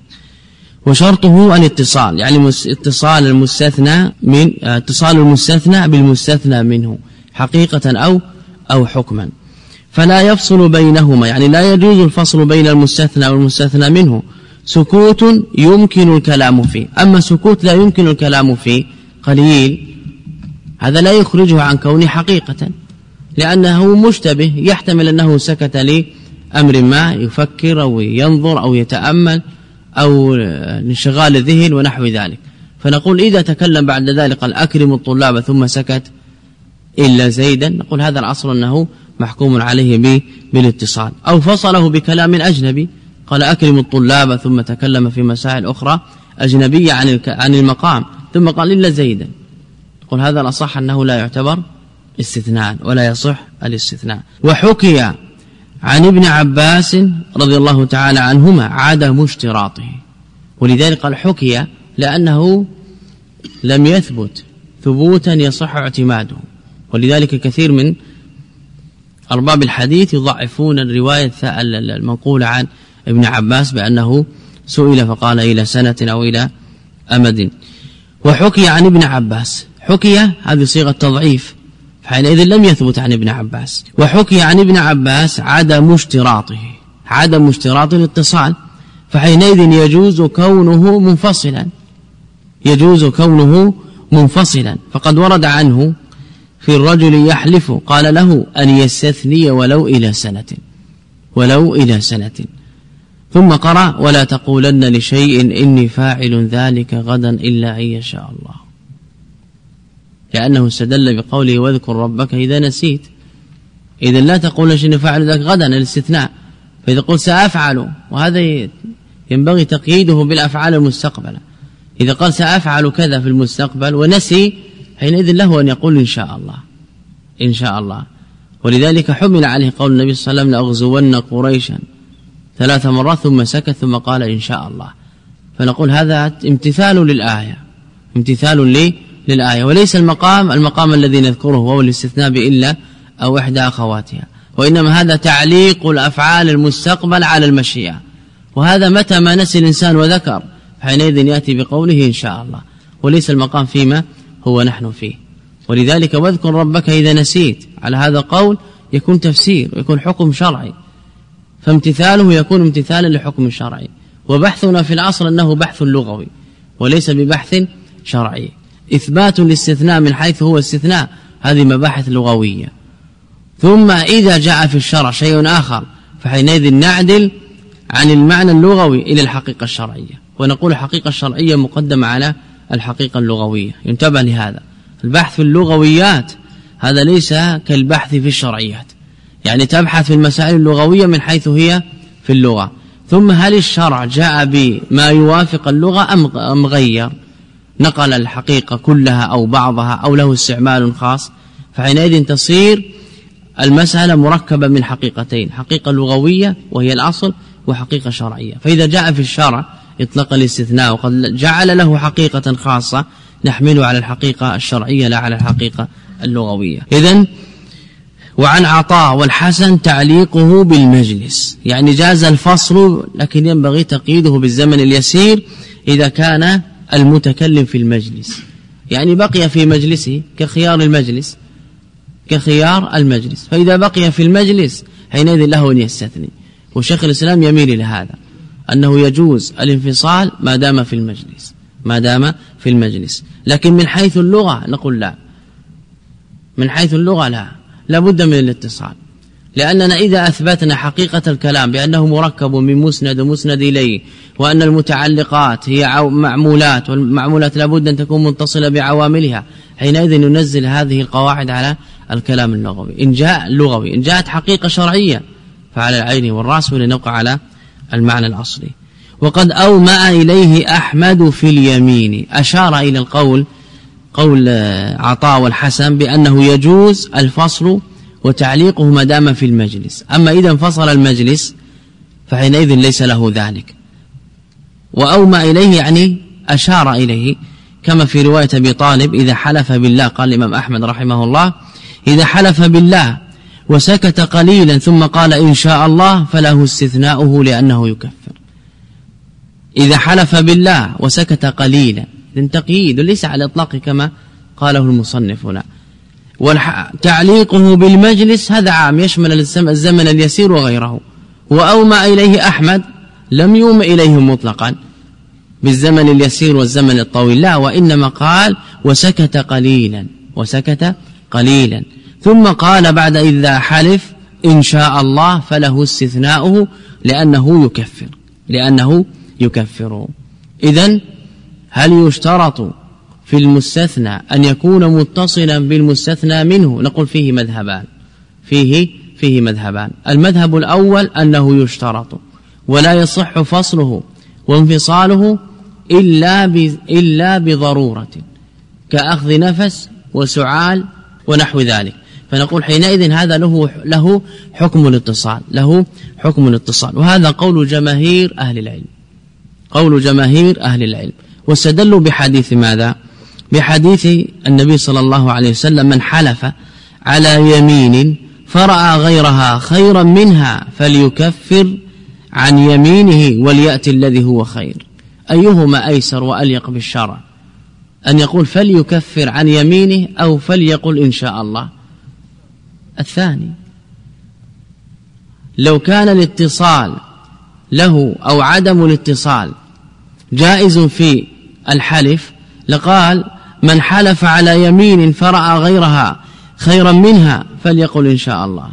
وشرطه الاتصال يعني اتصال المستثنى من اتصال المستثنى بالمستثنى منه حقيقة أو أو حكما. فلا يفصل بينهما يعني لا يجوز الفصل بين المستثنى والمستثنى منه. سكوت يمكن الكلام فيه أما سكوت لا يمكن الكلام فيه قليل. هذا لا يخرجه عن كونه حقيقة لأنه مشتبه يحتمل أنه سكت لأمر ما يفكر أو ينظر أو يتأمل أو انشغال الذهن ونحو ذلك. فنقول إذا تكلم بعد ذلك قال أكرم الطلاب ثم سكت إلا زيدا نقول هذا الأصل أنه محكوم عليه بالاتصال. أو فصله بكلام أجنبي قال أكرم الطلاب ثم تكلم في مسائل أخرى أجنبية عن عن المقام ثم قال إلا زيدا. تقول هذا الأصح أنه لا يعتبر استثناء ولا يصح الاستثناء. وحكي عن ابن عباس رضي الله تعالى عنهما عدم اشتراطه ولذلك قال حكي لأنه لم يثبت ثبوتا يصح اعتماده. ولذلك كثير من أرباب الحديث يضعفون الرواية المنقولة عن ابن عباس بأنه سئل فقال إلى سنة أو إلى أمد. وحكي عن ابن عباس. حكي هذه صيغة تضعيف حينئذ لم يثبت عن ابن عباس. وحكي عن ابن عباس عدم اشتراطه عدم اشتراط الاتصال. فحينئذ يجوز كونه منفصلا يجوز كونه منفصلا. فقد ورد عنه في الرجل يحلف قال له أن يستثني ولو إلى سنة ولو إلى سنة. ثم قرأ ولا تقولن لشيء إني فاعل ذلك غدا إلا أن يشاء الله. لأنه استدل بقوله واذكر ربك إذا نسيت. إذا لا تقول شيء فاعل ذلك غدا الاستثناء. فإذا قلت سأفعل وهذا ينبغي تقييده بالأفعال المستقبلة. إذا قال سأفعل كذا في المستقبل ونسي حينئذ له أن يقول إن شاء الله. إن شاء الله. ولذلك حمل عليه قول النبي صلى الله عليه وسلم لأغزون قريشا. ثلاث مرات ثم سكت ثم قال إن شاء الله. فنقول هذا امتثال للآية. امتثال لي للآية. وليس المقام المقام الذي نذكره وهو الاستثناء بإلا أو إحدى أخواتها. وإنما هذا تعليق الأفعال المستقبل على المشيئة. وهذا متى ما نسي الإنسان وذكر حينئذ يأتي بقوله إن شاء الله. وليس المقام فيما هو نحن فيه. ولذلك واذكر ربك إذا نسيت. على هذا قول يكون تفسير ويكون حكم شرعي. فامتثاله يكون امتثالا لحكم شرعي. وبحثنا في العصر أنه بحث لغوي وليس ببحث شرعي. إثبات الاستثناء من حيث هو استثناء. هذه مباحث لغوية. ثم إذا جاء في الشرع شيء آخر فحينئذ نعدل عن المعنى اللغوي إلى الحقيقة الشرعية. ونقول الحقيقة الشرعية مقدمة على الحقيقة اللغوية. ينتبه لهذا. البحث في اللغويات هذا ليس كالبحث في الشرعيات. يعني تبحث في المسائل اللغوية من حيث هي في اللغة. ثم هل الشرع جاء بما يوافق اللغة أم غير؟ نقل الحقيقة كلها أو بعضها أو له استعمال خاص فحينئذ تصير المسألة مركبة من حقيقتين حقيقة لغوية وهي الأصل وحقيقة شرعية. فإذا جاء في الشرع اطلق الاستثناء وقد جعل له حقيقة خاصة نحمله على الحقيقة الشرعية لا على الحقيقة اللغوية. إذا وعن عطاء والحسن تعليقه بالمجلس. يعني جاز الفصل لكن ينبغي تقييده بالزمن اليسير إذا كان المتكلم في المجلس. يعني بقي في مجلسه كخيار المجلس كخيار المجلس. فإذا بقي في المجلس حينئذ له أن يستثني. وشيخ الإسلام يميل إلى هذا أنه يجوز الانفصال ما دام في المجلس ما دام في المجلس. لكن من حيث اللغة نقول لا. من حيث اللغة لا. لابد من الاتصال. لأننا إذا أثبتنا حقيقة الكلام بأنه مركب من مسند ومسند إليه وأن المتعلقات هي معمولات والمعمولات لابد أن تكون متصلة بعواملها حينئذ ننزل هذه القواعد على الكلام اللغوي. إن جاء لغوي إن جاءت حقيقة شرعية فعلى العين والرأس ولنقع على المعنى الأصلي. وقد أومأ إليه أحمد في اليمين. أشار إلى القول قول عطاء والحسن بأنه يجوز الفصل وتعليقه ما دام في المجلس. أما إذا انفصل المجلس فحينئذ ليس له ذلك. وأومأ إليه يعني أشار إليه كما في رواية أبي طالب إذا حلف بالله قال الإمام أحمد رحمه الله إذا حلف بالله وسكت قليلا ثم قال إن شاء الله فله استثناؤه لأنه يكفر. إذا حلف بالله وسكت قليلا تقييد ليس على الإطلاق كما قاله المصنف هنا. وتعليقه بالمجلس هذا عام يشمل الزمن اليسير وغيره. وأومى إليه أحمد لم يوم إليه مطلقا. بالزمن اليسير والزمن الطويل. لا وإنما قال وسكت قليلا وسكت قليلا. ثم قال بعد إذا حلف إن شاء الله فله استثناؤه لأنه يكفر لأنه يكفر. إذا هل يشترط في المستثنى أن يكون متصلا بالمستثنى منه. نقول فيه مذهبان. فيه فيه مذهبان. المذهب الأول أنه يشترط ولا يصح فصله وانفصاله إلا إلا بضرورة كأخذ نفس وسعال ونحو ذلك. فنقول حينئذ هذا له له حكم الاتصال له حكم الاتصال. وهذا قول جماهير أهل العلم. قول جماهير أهل العلم. واستدلوا بحديث ماذا؟ بحديث النبي صلى الله عليه وسلم من حلف على يمين فرأى غيرها خيرا منها فليكفر عن يمينه وليأتي الذي هو خير. أيهما أيسر وأليق بالشرع؟ أن يقول فليكفر عن يمينه أو فليقل إن شاء الله. الثاني لو كان الاتصال له أو عدم الاتصال جائز في الحلف لقال من حلف على يمين فرأى غيرها خيرا منها فليقل إن شاء الله.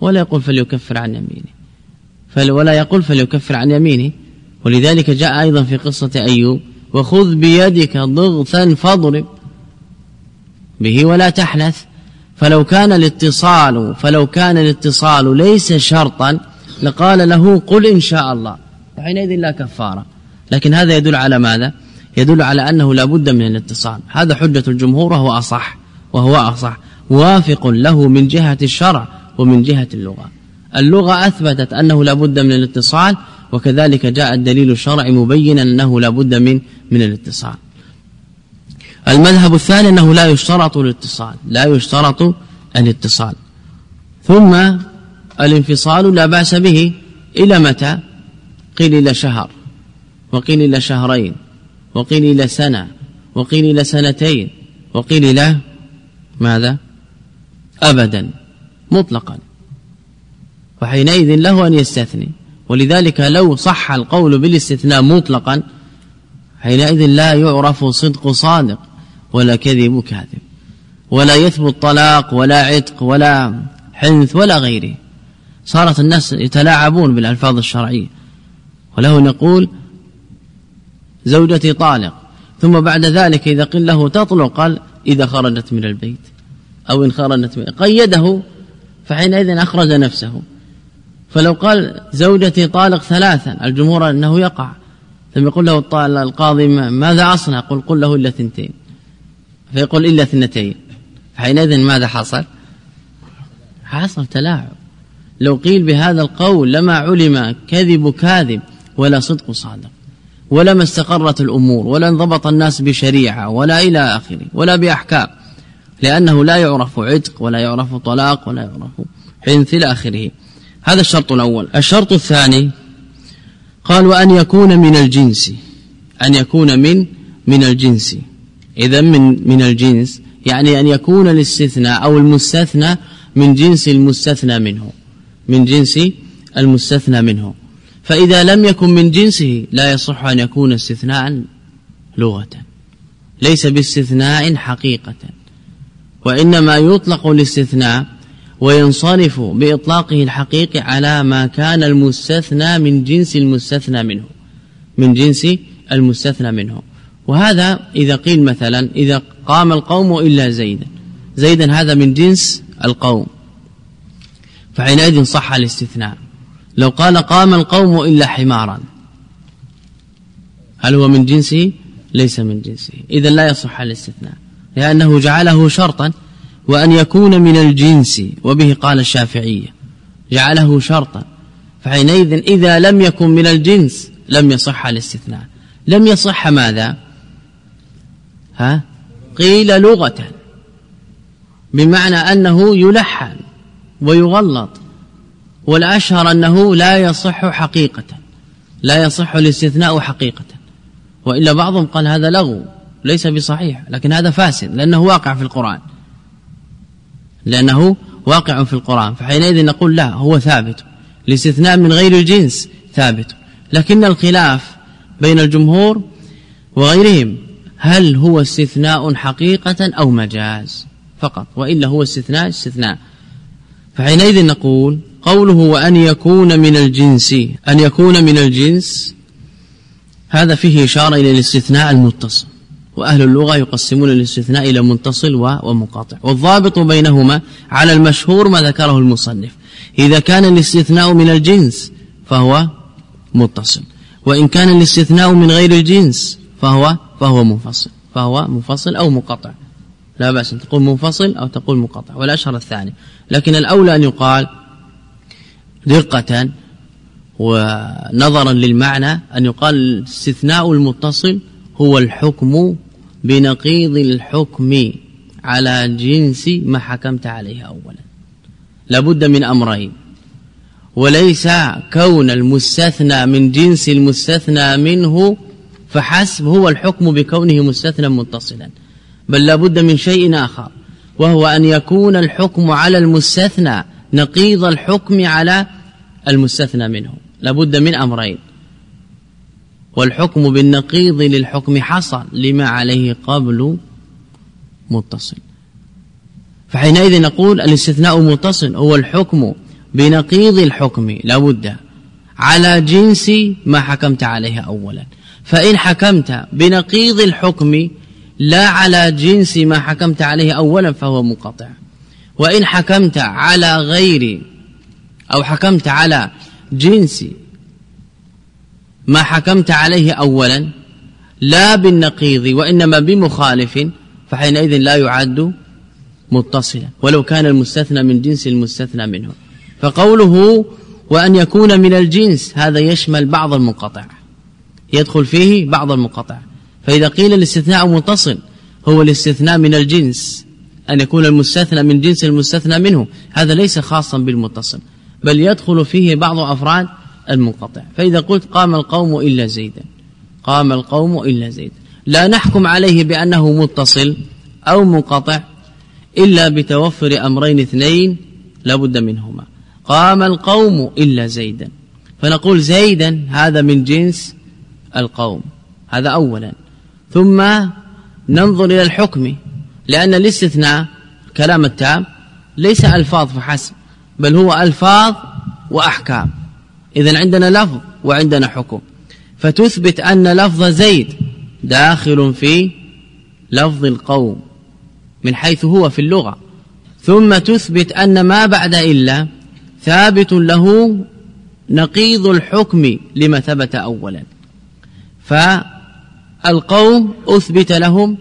ولا يقول فليكفر عن يمينه. ولا يقول فليكفر عن يمينه. ولذلك جاء أيضا في قصة أيوب وخذ بيدك ضغثا فاضرب به ولا تحنث فلو كان الاتصال فلو كان الاتصال ليس شرطا لقال له قل إن شاء الله. وحينئذ لا كفارة. لكن هذا يدل على ماذا؟ يدل على أنه لا بد من الاتصال. هذا حجة الجمهور وهو أصح وهو أصح. وافق له من جهة الشرع ومن جهة اللغة. اللغة أثبتت أنه لا بد من الاتصال وكذلك جاء الدليل الشرعي مبينا أنه لا بد من من الاتصال. المذهب الثاني أنه لا يشترط الاتصال لا يشترط الاتصال. ثم الانفصال لا بأس به إلى متى؟ قيل إلى شهر وقيل إلى شهرين. وقيل إلى سنة وقيل إلى سنتين وقيل إلى ماذا؟ أبدا مطلقا. وحينئذ له أن يستثني. ولذلك لو صح القول بالاستثناء مطلقا حينئذ لا يعرف صدق صادق ولا كذب كاذب ولا يثبت طلاق ولا عتق ولا حنث ولا غيره. صارت الناس يتلاعبون بالألفاظ الشرعية. وله نقول زوجتي طالق. ثم بعد ذلك إذا قل له تطلق قال إذا خرجت من البيت أو إن خرجت من قيده فحينئذ أخرج نفسه. فلو قال زوجتي طالق ثلاثا الجمهور أنه يقع. ثم يقول له القاضي ماذا أصنع؟ قل قل له إلا ثنتين فيقول إلا اثنتين. حينئذ ماذا حصل؟ حصل تلاعب. لو قيل بهذا القول لما علم كذب كاذب ولا صدق صادق. ولما استقرت الأمور ولا انضبط الناس بشريعة ولا إلى آخره ولا بأحكام. لأنه لا يعرف عتق ولا يعرف طلاق ولا يعرف حنث إلى آخره. هذا الشرط الأول. الشرط الثاني قال وأن يكون من الجنس. أن يكون من من الجنس. إذا من من الجنس يعني أن يكون الاستثناء أو المستثنى من جنس المستثنى منه. من جنس المستثنى منه. فإذا لم يكن من جنسه لا يصح أن يكون استثناء لغة. ليس باستثناء حقيقة. وإنما يطلق الاستثناء وينصرف بإطلاقه الحقيقي على ما كان المستثنى من جنس المستثنى منه. من جنس المستثنى منه. وهذا إذا قيل مثلا إذا قام القوم إلا زيدا. زيدا هذا من جنس القوم. فحينئذ صح الاستثناء. لو قال قام القوم إلا حمارا. هل هو من جنسه؟ ليس من جنسه. إذا لا يصح الاستثناء لأنه جعله شرطا وأن يكون من الجنس وبه قال الشافعية جعله شرطا. فحينئذ إذا لم يكن من الجنس لم يصح الاستثناء. لم يصح ماذا؟ ها؟ قيل لغة بمعنى أنه يلحن ويغلط. والأشهر أنه لا يصح حقيقة لا يصح الاستثناء حقيقة. وإلا بعضهم قال هذا لغو ليس بصحيح لكن هذا فاسد لأنه واقع في القرآن. لأنه واقع في القرآن فحينئذ نقول لا هو ثابت. الاستثناء من غير الجنس ثابت. لكن الخلاف بين الجمهور وغيرهم هل هو استثناء حقيقة أو مجاز؟ فقط وإلا هو استثناء استثناء. فحينئذ نقول قوله وأن يكون من الجنس أن يكون من الجنس هذا فيه إشارة إلى الاستثناء المتصل وأهل اللغة يقسمون الاستثناء إلى منتصل ومنقطع والضابط بينهما على المشهور ما ذكره المصنف إذا كان الاستثناء من الجنس فهو متصل وإن كان الاستثناء من غير الجنس فهو فهو منفصل فهو منفصل أو مقطع لا بأس أن تقول منفصل أو تقول مقطع والأشهر الثاني لكن الأولى أن يقال دقة ونظرا للمعنى أن يقال الاستثناء المتصل هو الحكم بنقيض الحكم على جنس ما حكمت عليه أولا. لابد من أمرين. وليس كون المستثنى من جنس المستثنى منه فحسب هو الحكم بكونه مستثنى متصلا بل لا بد من شيء آخر وهو أن يكون الحكم على المستثنى نقيض الحكم على المستثنى منه. لابد من أمرين. والحكم بالنقيض للحكم حصل لما عليه قبل متصل. فحينئذ نقول الاستثناء متصل هو الحكم بنقيض الحكم. لابد على جنس ما حكمت عليه أولا. فإن حكمت بنقيض الحكم لا على جنس ما حكمت عليه أولا فهو منقطع وإن حكمت على غير أو حكمت على جنس ما حكمت عليه أولا لا بالنقيض وإنما بمخالف فحينئذ لا يعد متصلا ولو كان المستثنى من جنس المستثنى منه. فقوله وأن يكون من الجنس هذا يشمل بعض المنقطع يدخل فيه بعض المنقطع. فإذا قيل الاستثناء متصل هو الاستثناء من الجنس. أن يكون المستثنى من جنس المستثنى منه. هذا ليس خاصا بالمتصل بل يدخل فيه بعض أفراد المنقطع. فإذا قلت قام القوم إلا زيدا قام القوم إلا زيدا. لا نحكم عليه بأنه متصل أو منقطع إلا بتوفر أمرين اثنين لابد منهما. قام القوم إلا زيدا. فنقول زيدا هذا من جنس القوم هذا أولا. ثم ننظر إلى الحكم لأن الاستثناء كلام التام ليس ألفاظ فحسب بل هو ألفاظ وأحكام. إذا عندنا لفظ وعندنا حكم. فتثبت أن لفظ زيد داخل في لفظ القوم من حيث هو في اللغة. ثم تثبت أن ما بعد إلا ثابت له نقيض الحكم لما ثبت أولا. فالقوم أثبت لهم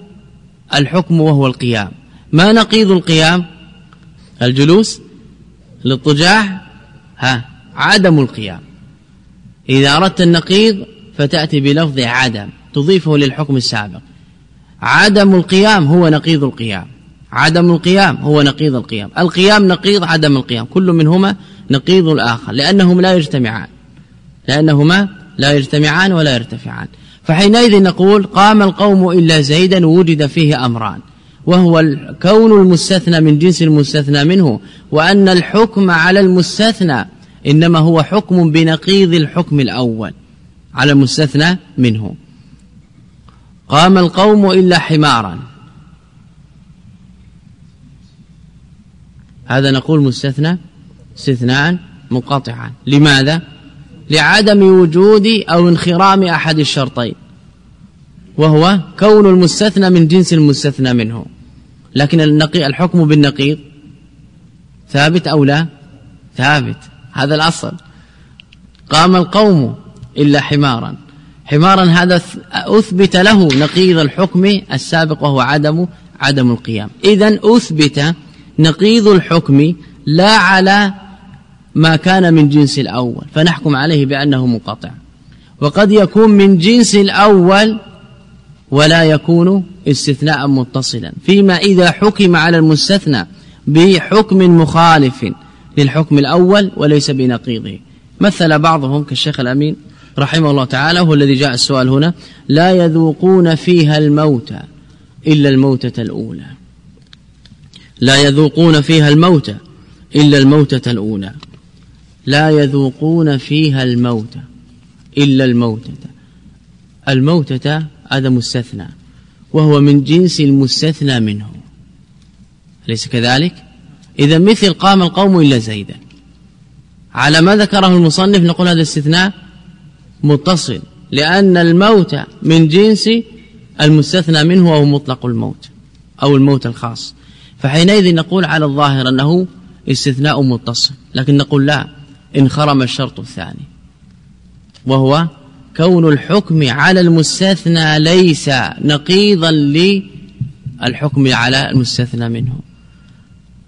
الحكم وهو القيام. ما نقيض القيام؟ الجلوس الاضطجاع ها عدم القيام. إذا أردت النقيض فتأتي بلفظ عدم تضيفه للحكم السابق. عدم القيام هو نقيض القيام. عدم القيام هو نقيض القيام. القيام نقيض عدم القيام. كل منهما نقيض الآخر لأنهم لا يجتمعان. لأنهما لا يجتمعان ولا يرتفعان. فحينئذ نقول قام القوم إلا زيدا وجد فيه أمران وهو كون المستثنى من جنس المستثنى منه وأن الحكم على المستثنى إنما هو حكم بنقيض الحكم الأول على المستثنى منه. قام القوم إلا حمارا. هذا نقول مستثنى استثناء منقطعا. لماذا؟ لعدم وجود أو انخرام أحد الشرطين وهو كون المستثنى من جنس المستثنى منه. لكن الحكم بالنقيض ثابت أو لا؟ ثابت. هذا الأصل. قام القوم إلا حمارا. حمارا هذا أثبت له نقيض الحكم السابق وهو عدم عدم القيام. إذا أثبت نقيض الحكم لا على ما كان من جنس الأول فنحكم عليه بأنه منقطع. وقد يكون من جنس الأول ولا يكون استثناء متصلا. فيما إذا حكم على المستثنى بحكم مخالف للحكم الأول وليس بنقيضه. مثل بعضهم كالشيخ الأمين رحمه الله تعالى هو الذي جاء السؤال هنا لا يذوقون فيها الموت إلا الموتة الأولى. لا يذوقون فيها الموت إلا الموتة الأولى. لا يذوقون فيها الموت إلا الموتة. الموتة هذا مستثنى وهو من جنس المستثنى منه. أليس كذلك؟ إذا مثل قام القوم إلا زيدا. على ما ذكره المصنف نقول هذا استثناء متصل لأن الموت من جنس المستثنى منه وهو مطلق الموت أو الموت الخاص. فحينئذ نقول على الظاهر أنه استثناء متصل لكن نقول لا. انخرم الشرط الثاني وهو كون الحكم على المستثنى ليس نقيضا للحكم على المستثنى منه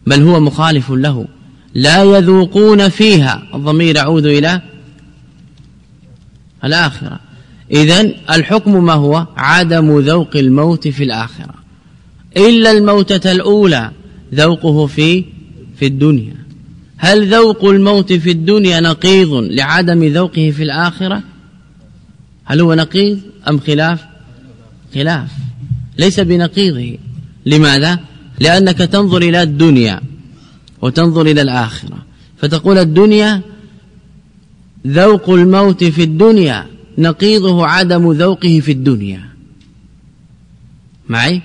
بل هو مخالف له لا يذوقون فيها الضمير يعود إلى الآخرة. إذن الحكم ما هو؟ عدم ذوق الموت في الآخرة إلا الموتة الأولى ذوقه في في الدنيا. هل ذوق الموت في الدنيا نقيض لعدم ذوقه في الآخرة؟ هل هو نقيض أم خلاف؟ خلاف. ليس بنقيضه. لماذا؟ لأنك تنظر إلى الدنيا وتنظر إلى الآخرة. فتقول الدنيا ذوق الموت في الدنيا نقيضه عدم ذوقه في الدنيا. معي؟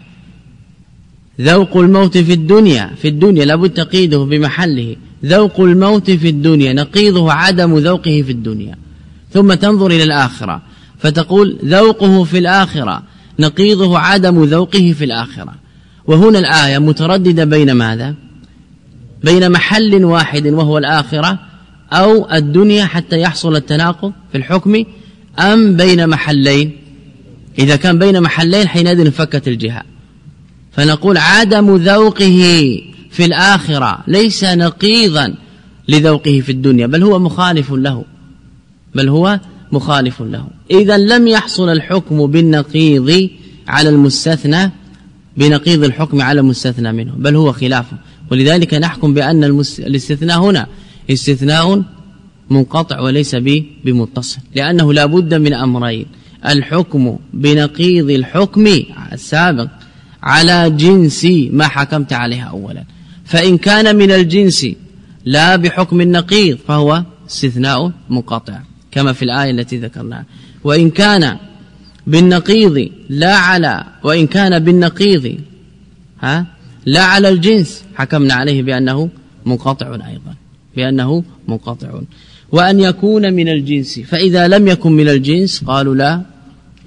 ذوق الموت في الدنيا في الدنيا لابد تقيده بمحله. ذوق الموت في الدنيا نقيضه عدم ذوقه في الدنيا. ثم تنظر إلى الآخرة فتقول ذوقه في الآخرة نقيضه عدم ذوقه في الآخرة. وهنا الآية مترددة بين ماذا؟ بين محل واحد وهو الآخرة أو الدنيا حتى يحصل التناقض في الحكم أم بين محلين؟ إذا كان بين محلين حينئذ انفكت الجهة. فنقول عدم ذوقه في الآخرة ليس نقيضا لذوقه في الدنيا بل هو مخالف له بل هو مخالف له. إذا لم يحصل الحكم بالنقيض على المستثنى بنقيض الحكم على المستثنى منه بل هو خلافه ولذلك نحكم بأن الاستثناء هنا استثناء منقطع وليس بمتصل لأنه لا بد من أمرين. الحكم بنقيض الحكم السابق على جنس ما حكمت عليها أولا. فإن كان من الجنس لا بحكم النقيض فهو استثناء منقطع كما في الآية التي ذكرناها. وإن كان بالنقيض لا على وإن كان بالنقيض ها لا على الجنس حكمنا عليه بأنه منقطع أيضا بأنه منقطع وأن يكون من الجنس فإذا لم يكن من الجنس قالوا لا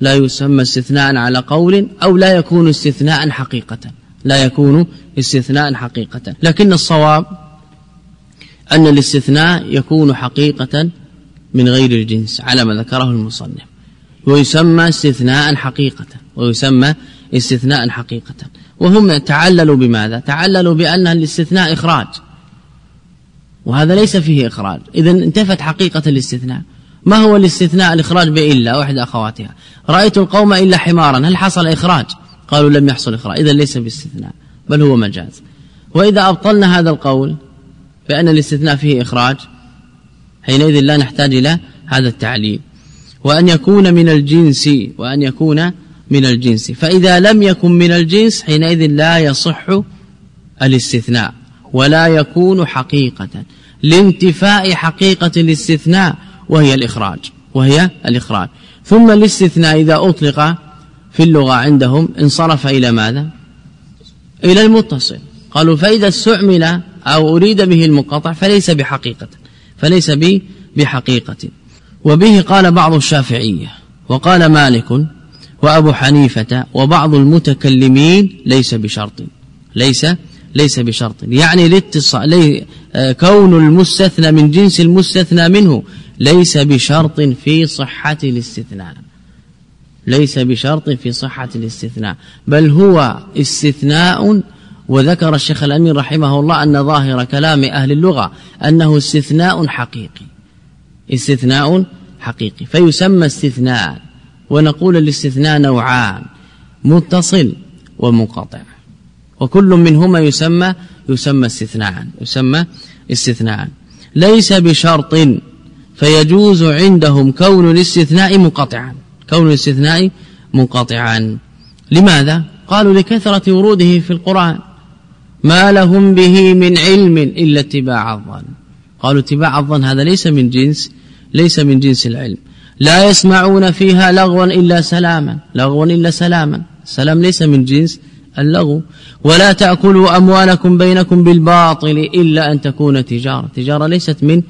لا يسمى استثناء على قول أو لا يكون استثناء حقيقة. لا يكون استثناء حقيقة. لكن الصواب أن الاستثناء يكون حقيقة من غير الجنس على ما ذكره المصنف. ويسمى استثناء حقيقة ويسمى استثناء حقيقة. وهم تعللوا بماذا؟ تعللوا بأن الاستثناء إخراج. وهذا ليس فيه إخراج. إذا انتفت حقيقة الاستثناء. ما هو الاستثناء الإخراج بإلا واحد أخواتها؟ رأيت القوم إلا حمارا هل حصل إخراج؟ قالوا لم يحصل إخراج إذا ليس باستثناء بل هو مجاز. وإذا أبطلنا هذا القول بأن الاستثناء فيه إخراج حينئذ لا نحتاج إلى هذا التعليل. وأن يكون من الجنس وأن يكون من الجنس. فإذا لم يكن من الجنس حينئذ لا يصح الاستثناء ولا يكون حقيقة. لانتفاء حقيقة الاستثناء وهي الإخراج وهي الإخراج. ثم الاستثناء إذا أطلق في اللغة عندهم انصرف إلى ماذا؟ إلى المتصل. قالوا فإذا استعمل أو أريد به المقطع فليس بحقيقة فليس به بحقيقة. وبه قال بعض الشافعية وقال مالك وأبو حنيفة وبعض المتكلمين ليس بشرط ليس ليس بشرط. يعني الاتصال كون المستثنى من جنس المستثنى منه ليس بشرط في صحة الاستثناء. ليس بشرط في صحة الاستثناء بل هو استثناء. وذكر الشيخ الأمين رحمه الله أن ظاهر كلام أهل اللغة أنه استثناء حقيقي استثناء حقيقي فيسمى استثناء. ونقول الاستثناء نوعان متصل ومنقطع. وكل منهما يسمى يسمى استثناء يسمى استثناء. ليس بشرط فيجوز عندهم كون الاستثناء منقطعا. كون الاستثناء منقطعا لماذا؟ قالوا لكثرة وروده في القرآن. ما لهم به من علم إلا اتباع الظن. قالوا اتباع الظن هذا ليس من جنس ليس من جنس العلم. لا يسمعون فيها لغوا إلا سلاما. لغوا إلا سلاما. السلام ليس من جنس اللغو. ولا تأكلوا أموالكم بينكم بالباطل إلا أن تكون تجارة. تجارة ليست من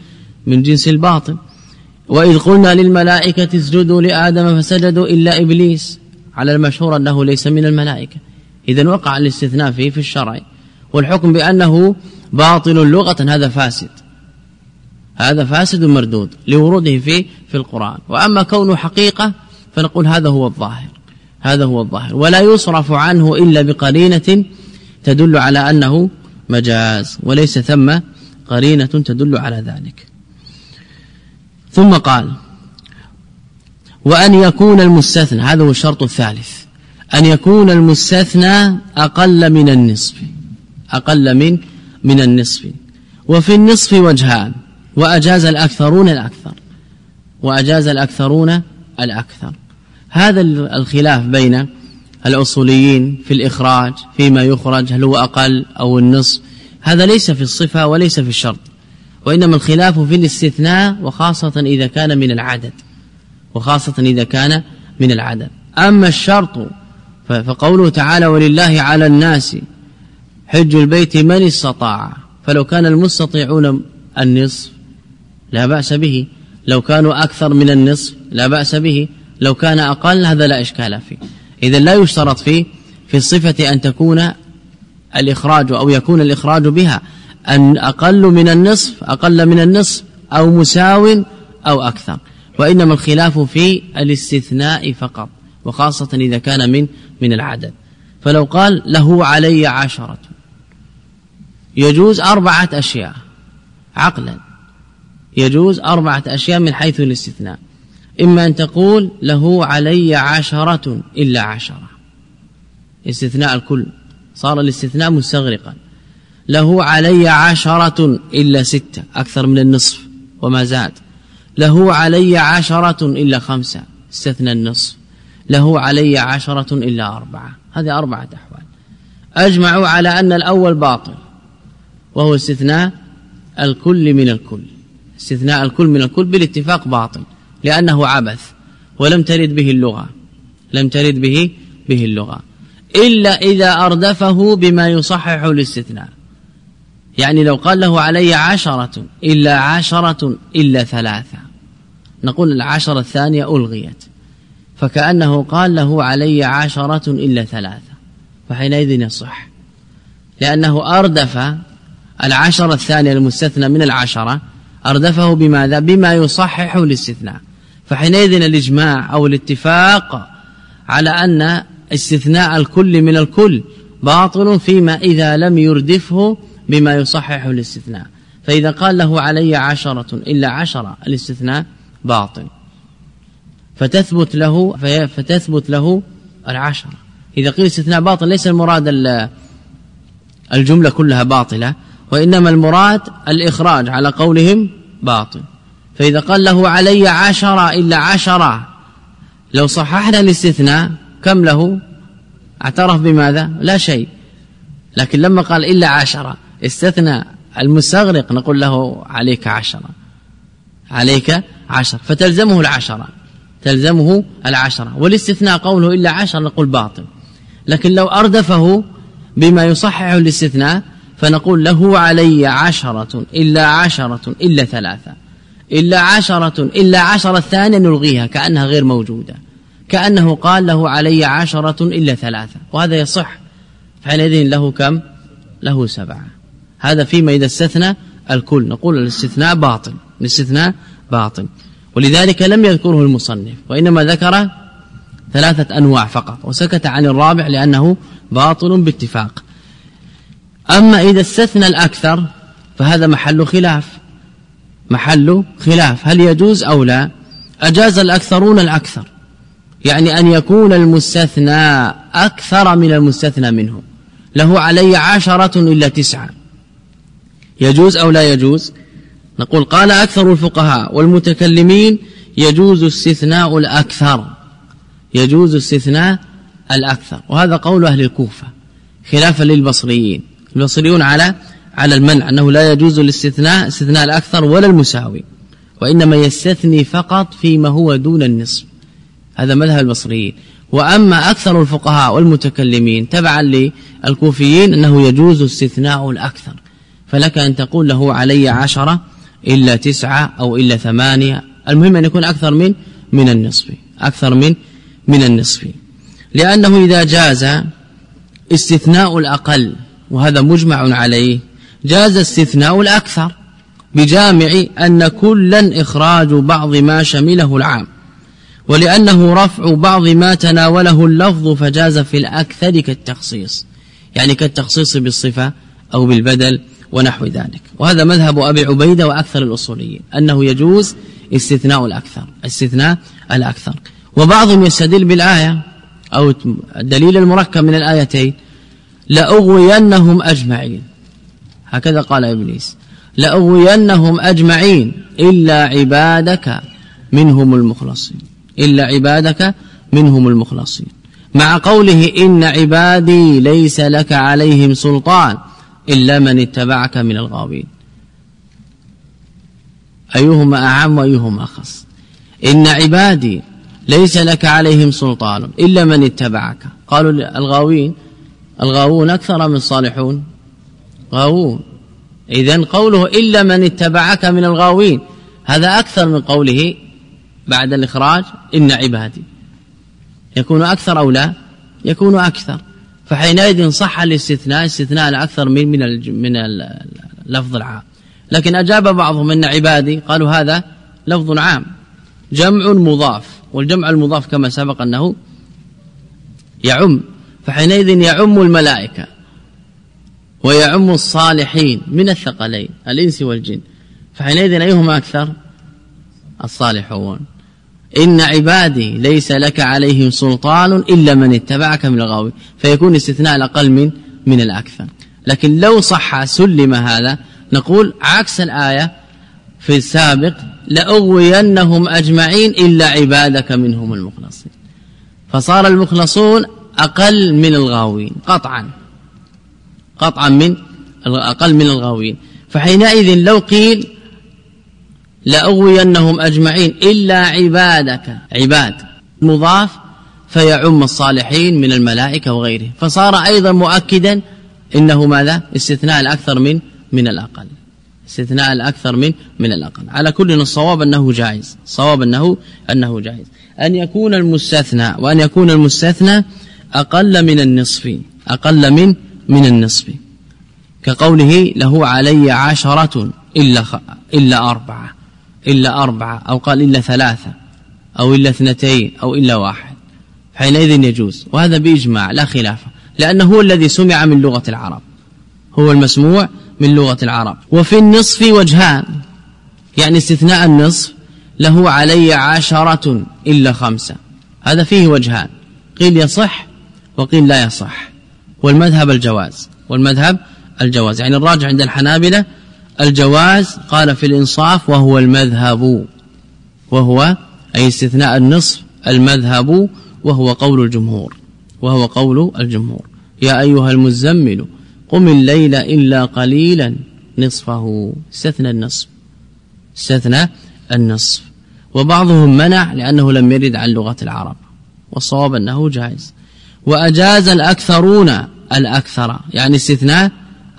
من جنس الباطل. وإذ قلنا للملائكة اسجدوا لآدم فسجدوا إلا إبليس. على المشهور أنه ليس من الملائكة. إذا وقع الاستثناء فيه في الشرع. والحكم بأنه باطل لغة هذا فاسد. هذا فاسد مردود لوروده في في القرآن. وأما كونه حقيقة فنقول هذا هو الظاهر. هذا هو الظاهر. ولا يصرف عنه إلا بقرينة تدل على أنه مجاز. وليس ثم قرينة تدل على ذلك. ثم قال وأن يكون المستثنى هذا هو الشرط الثالث أن يكون المستثنى أقل من النصف أقل من من النصف وفي النصف وجهان وأجاز الأكثرون الأكثر وأجاز الأكثرون الأكثر. هذا الخلاف بين الأصوليين في الإخراج فيما يخرج هل هو أقل أو النصف هذا ليس في الصفة وليس في الشرط. وإنما الخلاف في الاستثناء وخاصة إذا كان من العدد. وخاصة إذا كان من العدد. أما الشرط فقوله تعالى ولله على الناس حج البيت من استطاع. فلو كان المستطيعون النصف لا بأس به. لو كانوا أكثر من النصف لا بأس به. لو كان أقل هذا لا إشكال فيه. إذا لا يشترط فيه في الصفة أن تكون الإخراج أو يكون الإخراج بها. أن أقل من النصف أقل من النصف أو مساو أو أكثر. وإنما الخلاف في الاستثناء فقط وخاصة إذا كان من من العدد. فلو قال له علي عشرة. يجوز أربعة أشياء عقلا. يجوز أربعة أشياء من حيث الاستثناء. إما أن تقول له علي عشرة إلا عشرة. استثناء الكل. صار الاستثناء مستغرقا. له علي عشرة إلا ستة أكثر من النصف وما زاد. له علي عشرة إلا خمسة استثنى النصف. له علي عشرة إلا أربعة هذه أربعة أحوال. أجمعوا على أن الأول باطل وهو استثناء الكل من الكل. استثناء الكل من الكل بالاتفاق باطل لأنه عبث ولم ترد به اللغة. لم ترد به به اللغة. إلا إذا أردفه بما يصحح الاستثناء. يعني لو قال له علي عشرة إلا عشرة إلا ثلاثة. نقول العشرة الثانية ألغيت. فكأنه قال له علي عشرة إلا ثلاثة. فحينئذ يصح. لأنه أردف العشرة الثانية المستثنى من العشرة أردفه بماذا بما يصحح الاستثناء. فحينئذ الإجماع أو الاتفاق على أن استثناء الكل من الكل باطل فيما إذا لم يردفه بما يصحح الاستثناء. فإذا قال له علي عشرة إلا عشرة الاستثناء باطل. فتثبت له فتثبت له العشرة. إذا قيل استثناء باطل ليس المراد الجملة كلها باطلة وإنما المراد الإخراج على قولهم باطل. فإذا قال له علي عشرة إلا عشرة لو صححنا الاستثناء كم له؟ اعترف بماذا؟ لا شيء. لكن لما قال إلا عشرة استثنى المستغرق نقول له عليك عشرة. عليك عشرة. فتلزمه العشرة. تلزمه العشرة. والاستثناء قوله إلا عشرة نقول باطل. لكن لو أردفه بما يصحح الاستثناء فنقول له علي عشرة إلا عشرة إلا ثلاثة. إلا عشرة إلا عشرة الثانية نلغيها كأنها غير موجودة. كأنه قال له علي عشرة إلا ثلاثة. وهذا يصح. فحينئذ له كم؟ له سبعة. هذا فيما إذا استثنى الكل. نقول الاستثناء باطل. الاستثناء باطل. ولذلك لم يذكره المصنف وإنما ذكر ثلاثة أنواع فقط وسكت عن الرابع لأنه باطل باتفاق. أما إذا استثنى الأكثر فهذا محل خلاف. محل خلاف. هل يجوز أو لا؟ أجاز الأكثرون الأكثر. يعني أن يكون المستثنى أكثر من المستثنى منه. له علي عشرة إلا تسعة. يجوز أو لا يجوز؟ نقول قال أكثر الفقهاء والمتكلمين يجوز استثناء الأكثر يجوز استثناء الأكثر وهذا قول أهل الكوفة خلافا للبصريين البصريون على على المنع أنه لا يجوز الاستثناء استثناء الأكثر ولا المساوي وإنما يستثني فقط فيما هو دون النصف هذا مذهب البصريين. وأما أكثر الفقهاء والمتكلمين تبعا للكوفيين أنه يجوز استثناء الأكثر. فلك أن تقول له علي عشرة إلا تسعة أو إلا ثمانية. المهم أن يكون أكثر من من النصف. أكثر من من النصف. لأنه إذا جاز استثناء الأقل وهذا مجمع عليه جاز استثناء الأكثر بجامع أن كلا إخراج بعض ما شمله العام ولأنه رفع بعض ما تناوله اللفظ فجاز في الأكثر كالتخصيص. يعني كالتخصيص بالصفة أو بالبدل ونحو ذلك. وهذا مذهب أبي عبيدة وأكثر الأصوليين أنه يجوز استثناء الأكثر استثناء الأكثر. وبعضهم يستدل بالآية أو الدليل المركب من الآيتين لأغوينهم أجمعين. هكذا قال إبليس لأغوينهم أجمعين إلا عبادك منهم المخلصين. إلا عبادك منهم المخلصين. مع قوله إن عبادي ليس لك عليهم سلطان إلا من اتبعك من الغاوين. أيهما أعم وأيهما أخص. إن عبادي ليس لك عليهم سلطان إلا من اتبعك. قالوا الغاوين الغاوون أكثر من الصالحون. غاوون. إذا قوله إلا من اتبعك من الغاوين هذا أكثر من قوله بعد الإخراج إن عبادي. يكون أكثر أو لا؟ يكون أكثر. فحينئذ صح الاستثناء استثناء الأكثر من من من اللفظ العام. لكن أجاب بعضهم أن عبادي قالوا هذا لفظ عام جمع مضاف والجمع المضاف كما سبق أنه يعم. فحينئذ يعم الملائكة ويعم الصالحين من الثقلين الإنس والجن. فحينئذ أيهما أكثر؟ الصالحون. إن عبادي ليس لك عليهم سلطان إلا من اتبعك من الغاوي فيكون استثناء الأقل من من الأكثر لكن لو صح سلم هذا نقول عكس الآية في السابق لأغوينهم أجمعين إلا عبادك منهم المخلصين. فصار المخلصون أقل من الغاوين قطعا. قطعا من أقل من الغاوين. فحينئذ لو قيل لأغوينهم أجمعين إلا عبادك. عباد. مضاف فيعم الصالحين من الملائكة وغيره. فصار أيضا مؤكدا إنه ماذا؟ استثناء الأكثر من من الأقل. استثناء الأكثر من من الأقل. على كل الصواب أنه جائز. الصواب أنه أنه جائز. أن يكون المستثنى وأن يكون المستثنى أقل من النصف. أقل من من النصف. كقوله له علي عشرة إلا إلا أربعة. إلا أربعة أو قال إلا ثلاثة أو إلا اثنتين أو إلا واحد. حينئذ يجوز وهذا بإجماع لا خلاف لأنه هو الذي سمع من لغة العرب هو المسموع من لغة العرب. وفي النصف وجهان يعني استثناء النصف له علي عشرة إلا خمسة. هذا فيه وجهان قيل يصح وقيل لا يصح والمذهب الجواز والمذهب الجواز. يعني الراجع عند الحنابلة الجواز قال في الإنصاف وهو المذهب وهو أي استثناء النصف المذهب وهو قول الجمهور وهو قول الجمهور. يا أيها المزمل قم الليل إلا قليلا نصفه. استثنى النصف. استثنى النصف. وبعضهم منع لأنه لم يرد عن لغة العرب والصواب أنه جائز. وأجاز الأكثرون الأكثر يعني استثناء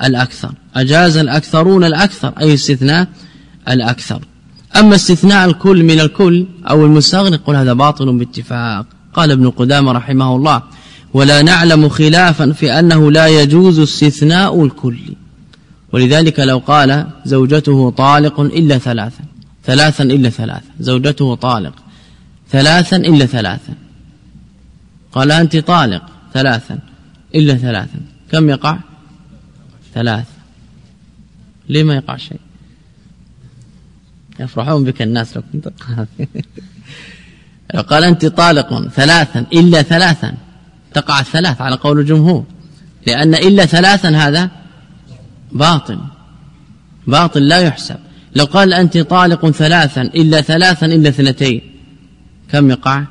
الأكثر. أجاز الأكثرون الأكثر أي استثناء الأكثر. أما استثناء الكل من الكل أو المستغني قل هذا باطل باتفاق. قال ابن قدامة رحمه الله ولا نعلم خلافا في أنه لا يجوز استثناء الكل. ولذلك لو قال زوجته طالق إلا ثلاثا. ثلاثا إلا ثلاثا. زوجته طالق. ثلاثا إلا ثلاثا. قال أنت طالق. ثلاثا إلا ثلاثا. كم يقع؟ ثلاث. ليه ما يقع شيء؟ يفرحون بك الناس لو كنت لو قال أنت طالق ثلاثا إلا ثلاثا. تقع الثلاث على قول الجمهور. لأن إلا ثلاثا هذا باطل. باطل لا يحسب. لو قال أنت طالق ثلاثا إلا ثلاثا إلا اثنتين. كم يقع؟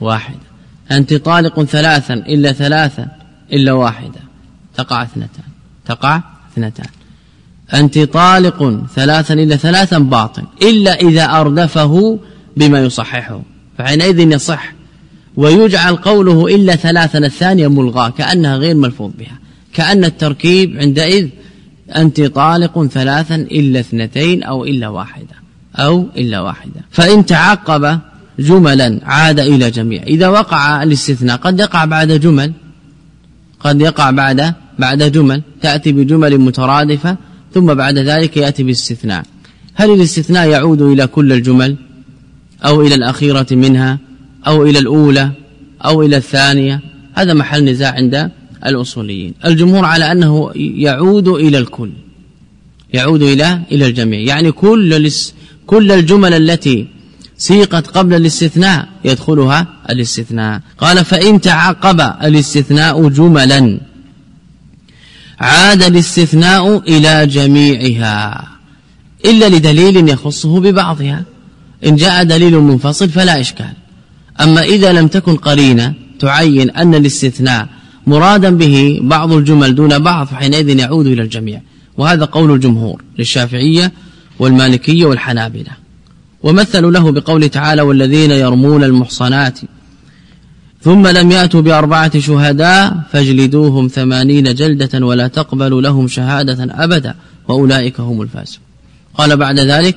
واحد أنت طالق ثلاثا إلا ثلاثا إلا واحدة. تقع اثنتان. تقع اثنتان. أنت طالق ثلاثا إلا ثلاثا باطل إلا إذا أردفه بما يصححه فحينئذ يصح. ويجعل قوله إلا ثلاثا الثانية ملغاة كأنها غير ملفوظ بها. كأن التركيب عندئذ أنت طالق ثلاثا إلا اثنتين أو إلا واحدة أو إلا واحدة. فإن تعقب جملا عاد إلى جميع. إذا وقع الاستثناء قد يقع بعد جمل قد يقع بعد بعد جمل تأتي بجمل مترادفة ثم بعد ذلك يأتي باستثناء. هل الاستثناء يعود إلى كل الجمل؟ أو إلى الأخيرة منها؟ أو إلى الأولى؟ أو إلى الثانية؟ هذا محل نزاع عند الأصوليين. الجمهور على أنه يعود إلى الكل. يعود إلى إلى الجميع. يعني كل كل الجمل التي سيقت قبل الاستثناء يدخلها الاستثناء. قال فإن تعقب الاستثناء جملا. عاد الاستثناء إلى جميعها إلا لدليل يخصه ببعضها. إن جاء دليل منفصل فلا إشكال. أما إذا لم تكن قرينة تعين أن الاستثناء مرادا به بعض الجمل دون بعض فحينئذ يعود إلى الجميع. وهذا قول الجمهور للشافعية والمالكية والحنابلة. ومثلوا له بقول تعالى والذين يرمون المحصنات ثم لم يأتوا بأربعة شهداء فاجلدوهم ثمانين جلدة ولا تقبلوا لهم شهادة أبدا وأولئك هم الفاسقون. قال بعد ذلك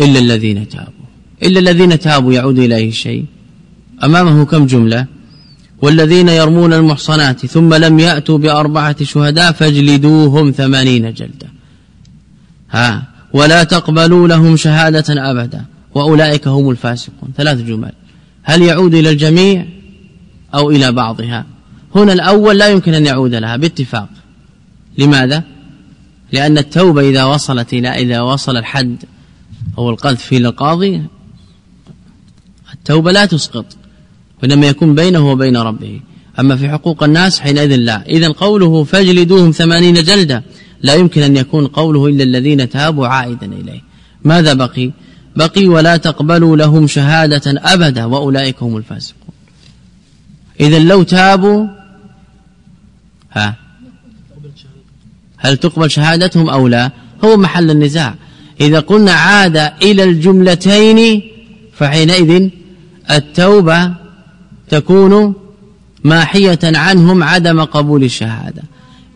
إلا الذين تابوا. إلا الذين تابوا يعود إليه الشيء أمامه كم جملة؟ والذين يرمون المحصنات ثم لم يأتوا بأربعة شهداء فاجلدوهم ثمانين جلدة. ها ولا تقبلوا لهم شهادة أبدا وأولئك هم الفاسقون. ثلاث جمل. هل يعود إلى الجميع أو إلى بعضها؟ هنا الأول لا يمكن أن يعود لها باتفاق. لماذا؟ لأن التوبة إذا وصلت إلى إذا وصل الحد أو القذف إلى القاضي التوبة لا تسقط وإنما يكون بينه وبين ربه. أما في حقوق الناس حينئذ لا. إذا قوله فاجلدوهم ثمانين جلدة لا يمكن أن يكون قوله إلا الذين تابوا عائدا إليه. ماذا بقي؟ بقي ولا تقبلوا لهم شهادة أبدا وأولئك هم الفاسقون. إذا لو تابوا ها هل تقبل شهادتهم أو لا؟ هو محل النزاع. إذا قلنا عاد إلى الجملتين فحينئذ التوبة تكون ماحية عنهم عدم قبول الشهادة.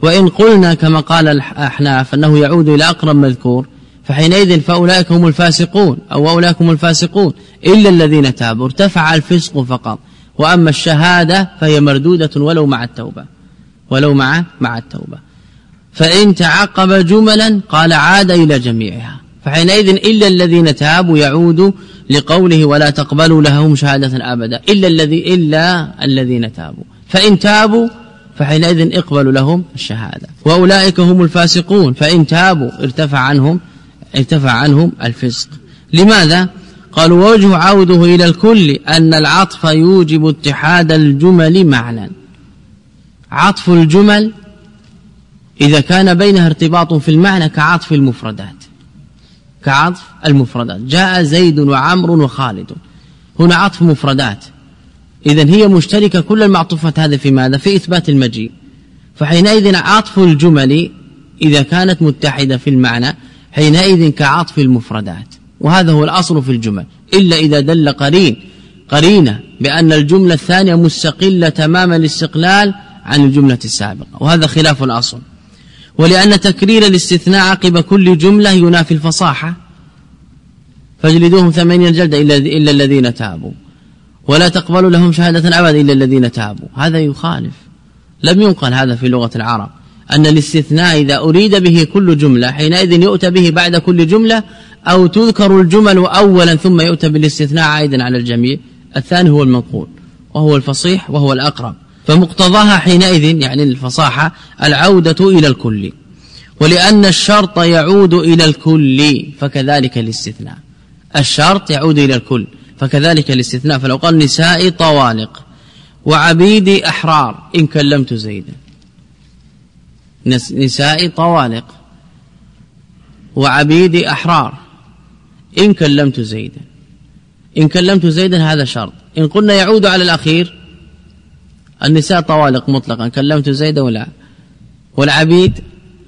وإن قلنا كما قال الأحناف أنه يعود إلى أقرب مذكور فحينئذ فأولئك هم الفاسقون أو أولئك هم الفاسقون إلا الذين تابوا ارتفع الفسق فقط. وأما الشهادة فهي مردودة ولو مع التوبة ولو مع مع التوبة. فإن تعقب جملا قال عاد إلى جميعها. فحينئذ إلا الذين تابوا يعود لقوله ولا تقبلوا لهم شهادة أبدا. إلا الذي إلا الذين تابوا. فإن تابوا فحينئذ اقبلوا لهم الشهادة. وأولئك هم الفاسقون. فإن تابوا ارتفع عنهم ارتفع عنهم الفسق. لماذا؟ قالوا وجه عوده إلى الكل أن العطف يوجب اتحاد الجمل معنى عطف الجمل إذا كان بينها ارتباط في المعنى كعطف المفردات. كعطف المفردات. جاء زيد وعمر وخالد. هنا عطف مفردات. إذا هي مشتركة كل المعطوفات هذه في ماذا؟ في إثبات المجيء. فحينئذ عطف الجمل إذا كانت متحدة في المعنى حينئذ كعطف المفردات وهذا هو الأصل في الجمل. إلا إذا دل قرين قرينة بأن الجملة الثانية مستقلة تمام الاستقلال عن الجملة السابقة وهذا خلاف الأصل. ولأن تكرير الاستثناء عقب كل جملة ينافي الفصاحة. فاجلدوهم ثمانين جلدة إلا الذين تابوا. ولا تقبلوا لهم شهادة أبدا إلا الذين تابوا. هذا يخالف. لم ينقل هذا في لغة العرب. أن الاستثناء إذا أريد به كل جملة حينئذ يؤتى به بعد كل جملة أو تذكر الجمل أولا ثم يؤتى بالاستثناء عائدا على الجميع. الثاني هو المنقول وهو الفصيح وهو الأقرب. فمقتضاها حينئذ يعني الفصاحة العودة إلى الكل. ولأن الشرط يعود إلى الكل فكذلك الاستثناء. الشرط يعود إلى الكل فكذلك الاستثناء. فلو قال نساء طوالق وعبيد أحرار إن كلمت زيدا. نساء طوالق وعبيد أحرار. إن كلمت زيدا. إن كلمت زيدا هذا شرط. إن قلنا يعود على الأخير النساء طوالق مطلقا. كلمت زيدا ولا. والعبيد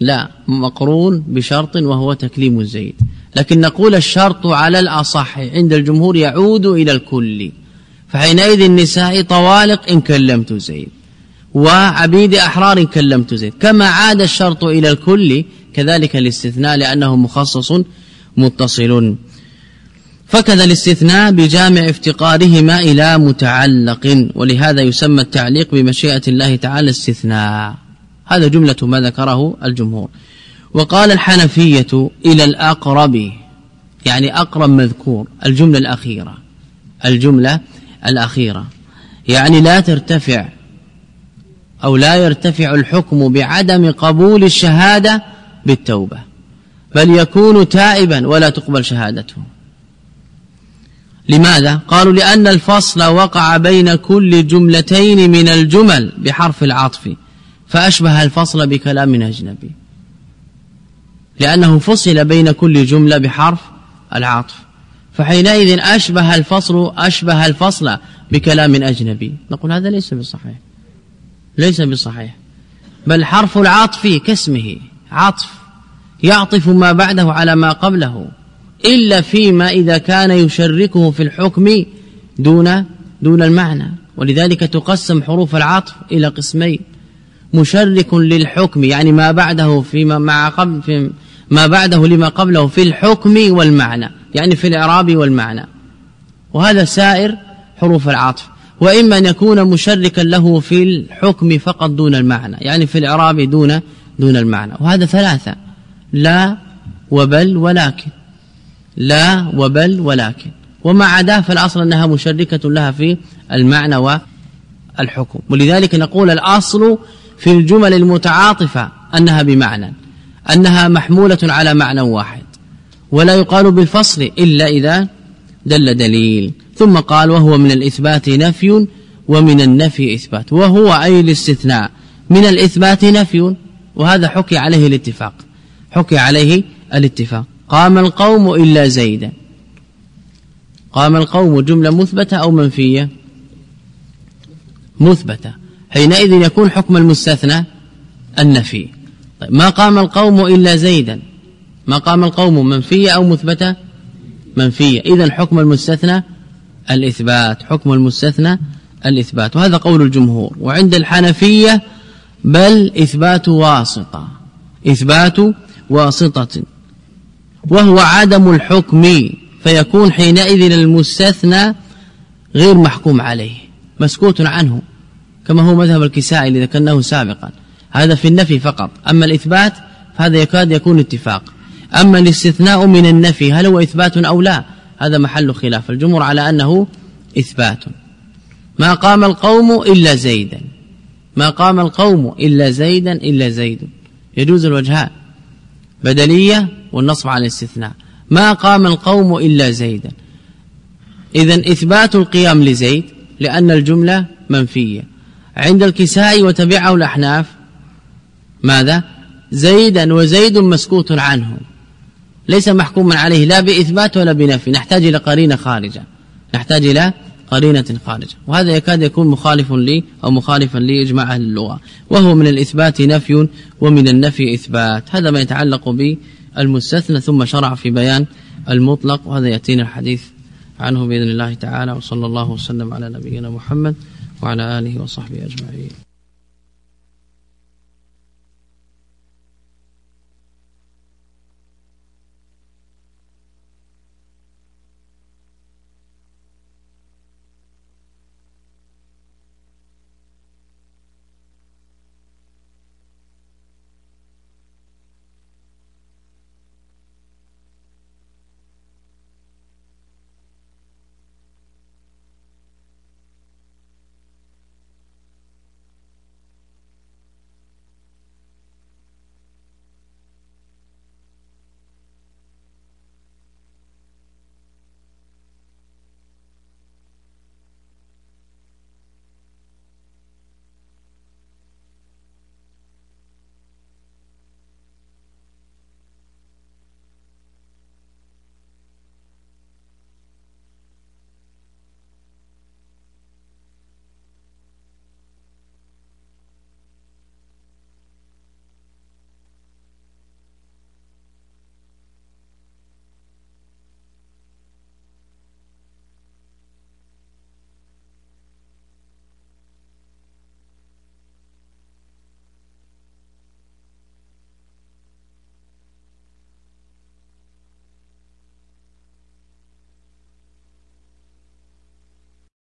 لا مقرون بشرط وهو تكليم زيد لكن نقول الشرط على الأصح. عند الجمهور يعود إلى الكل. فحينئذ النساء طوالق إن كلمت زيد. وعبيد أحرار كلمت زيد. كما عاد الشرط إلى الكل كذلك الاستثناء لأنه مخصص متصل فكذا الاستثناء بجامع افتقارهما إلى متعلق ولهذا يسمى التعليق بمشيئة الله تعالى استثناء. هذا جملة ما ذكره الجمهور. وقال الحنفية إلى الأقرب يعني أقرب مذكور الجملة الأخيرة. الجملة الأخيرة. يعني لا ترتفع أو لا يرتفع الحكم بعدم قبول الشهادة بالتوبة بل يكون تائبا ولا تقبل شهادته. لماذا؟ قالوا لأن الفصل وقع بين كل جملتين من الجمل بحرف العطف فأشبه الفصل بكلام أجنبي. لأنه فصل بين كل جملة بحرف العطف فحينئذ أشبه الفصل أشبه الفصل بكلام أجنبي. نقول هذا ليس بالصحيح ليس بالصحيح بل حرف العطف كاسمه عطف يعطف ما بعده على ما قبله إلا فيما إذا كان يشركه في الحكم دون دون المعنى. ولذلك تقسم حروف العطف إلى قسمين. مشرك للحكم يعني ما بعده فيما مع قبل في ما بعده لما قبله في الحكم والمعنى يعني في الإعراب والمعنى. وهذا سائر حروف العطف وإما أن يكون مشركا له في الحكم فقط دون المعنى يعني في الإعراب دون دون المعنى. وهذا ثلاثة لا وبل ولكن. لا وبل ولكن. وما عداه فالأصل أنها مشركة لها في المعنى والحكم. ولذلك نقول الأصل في الجمل المتعاطفة أنها بمعنى أنها محمولة على معنى واحد. ولا يقال بالفصل إلا إذا دل دليل. ثم قال وهو من الإثبات نفي ومن النفي إثبات. وهو أي الاستثناء. من الإثبات نفي. وهذا حكي عليه الاتفاق. حكي عليه الاتفاق. قام القوم إلا زيدا. قام القوم جملة مثبتة أو منفية؟ مثبتة. حينئذ يكون حكم المستثنى النفي. طيب ما قام القوم إلا زيدا؟ ما قام القوم منفية أو مثبتة؟ منفية. إذا حكم المستثنى الإثبات حكم المستثنى الإثبات وهذا قول الجمهور. وعند الحنفية بل إثبات واسطة إثبات واسطة وهو عدم الحكم فيكون حينئذ المستثنى غير محكوم عليه مسكوت عنه كما هو مذهب الكسائي الذي ذكرناه سابقا. هذا في النفي فقط أما الإثبات فهذا يكاد يكون اتفاق. أما الاستثناء من النفي هل هو إثبات أو لا؟ هذا محل خلاف. الجمهور على أنه إثبات. ما قام القوم إلا زيدا. ما قام القوم إلا زيدا إلا زيد. يجوز الوجهان بدلية والنصب على الاستثناء. ما قام القوم إلا زيدا. إذا إثبات القيام لزيد لأن الجملة منفية. عند الكساء وتبعه الأحناف ماذا؟ زيدا وزيد مسكوت عنه. ليس محكوما عليه لا بإثبات ولا بنفي. نحتاج إلى قرينة خارجة. نحتاج إلى قرينة خارجة. وهذا يكاد يكون مخالف لي أو مخالفا لإجماع أهل اللغة. وهو من الإثبات نفي ومن النفي إثبات. هذا ما يتعلق بالمستثنى ثم شرع في بيان المطلق. وهذا يأتينا الحديث عنه بإذن الله تعالى. وصلى الله وسلم على نبينا محمد وعلى آله وصحبه أجمعين.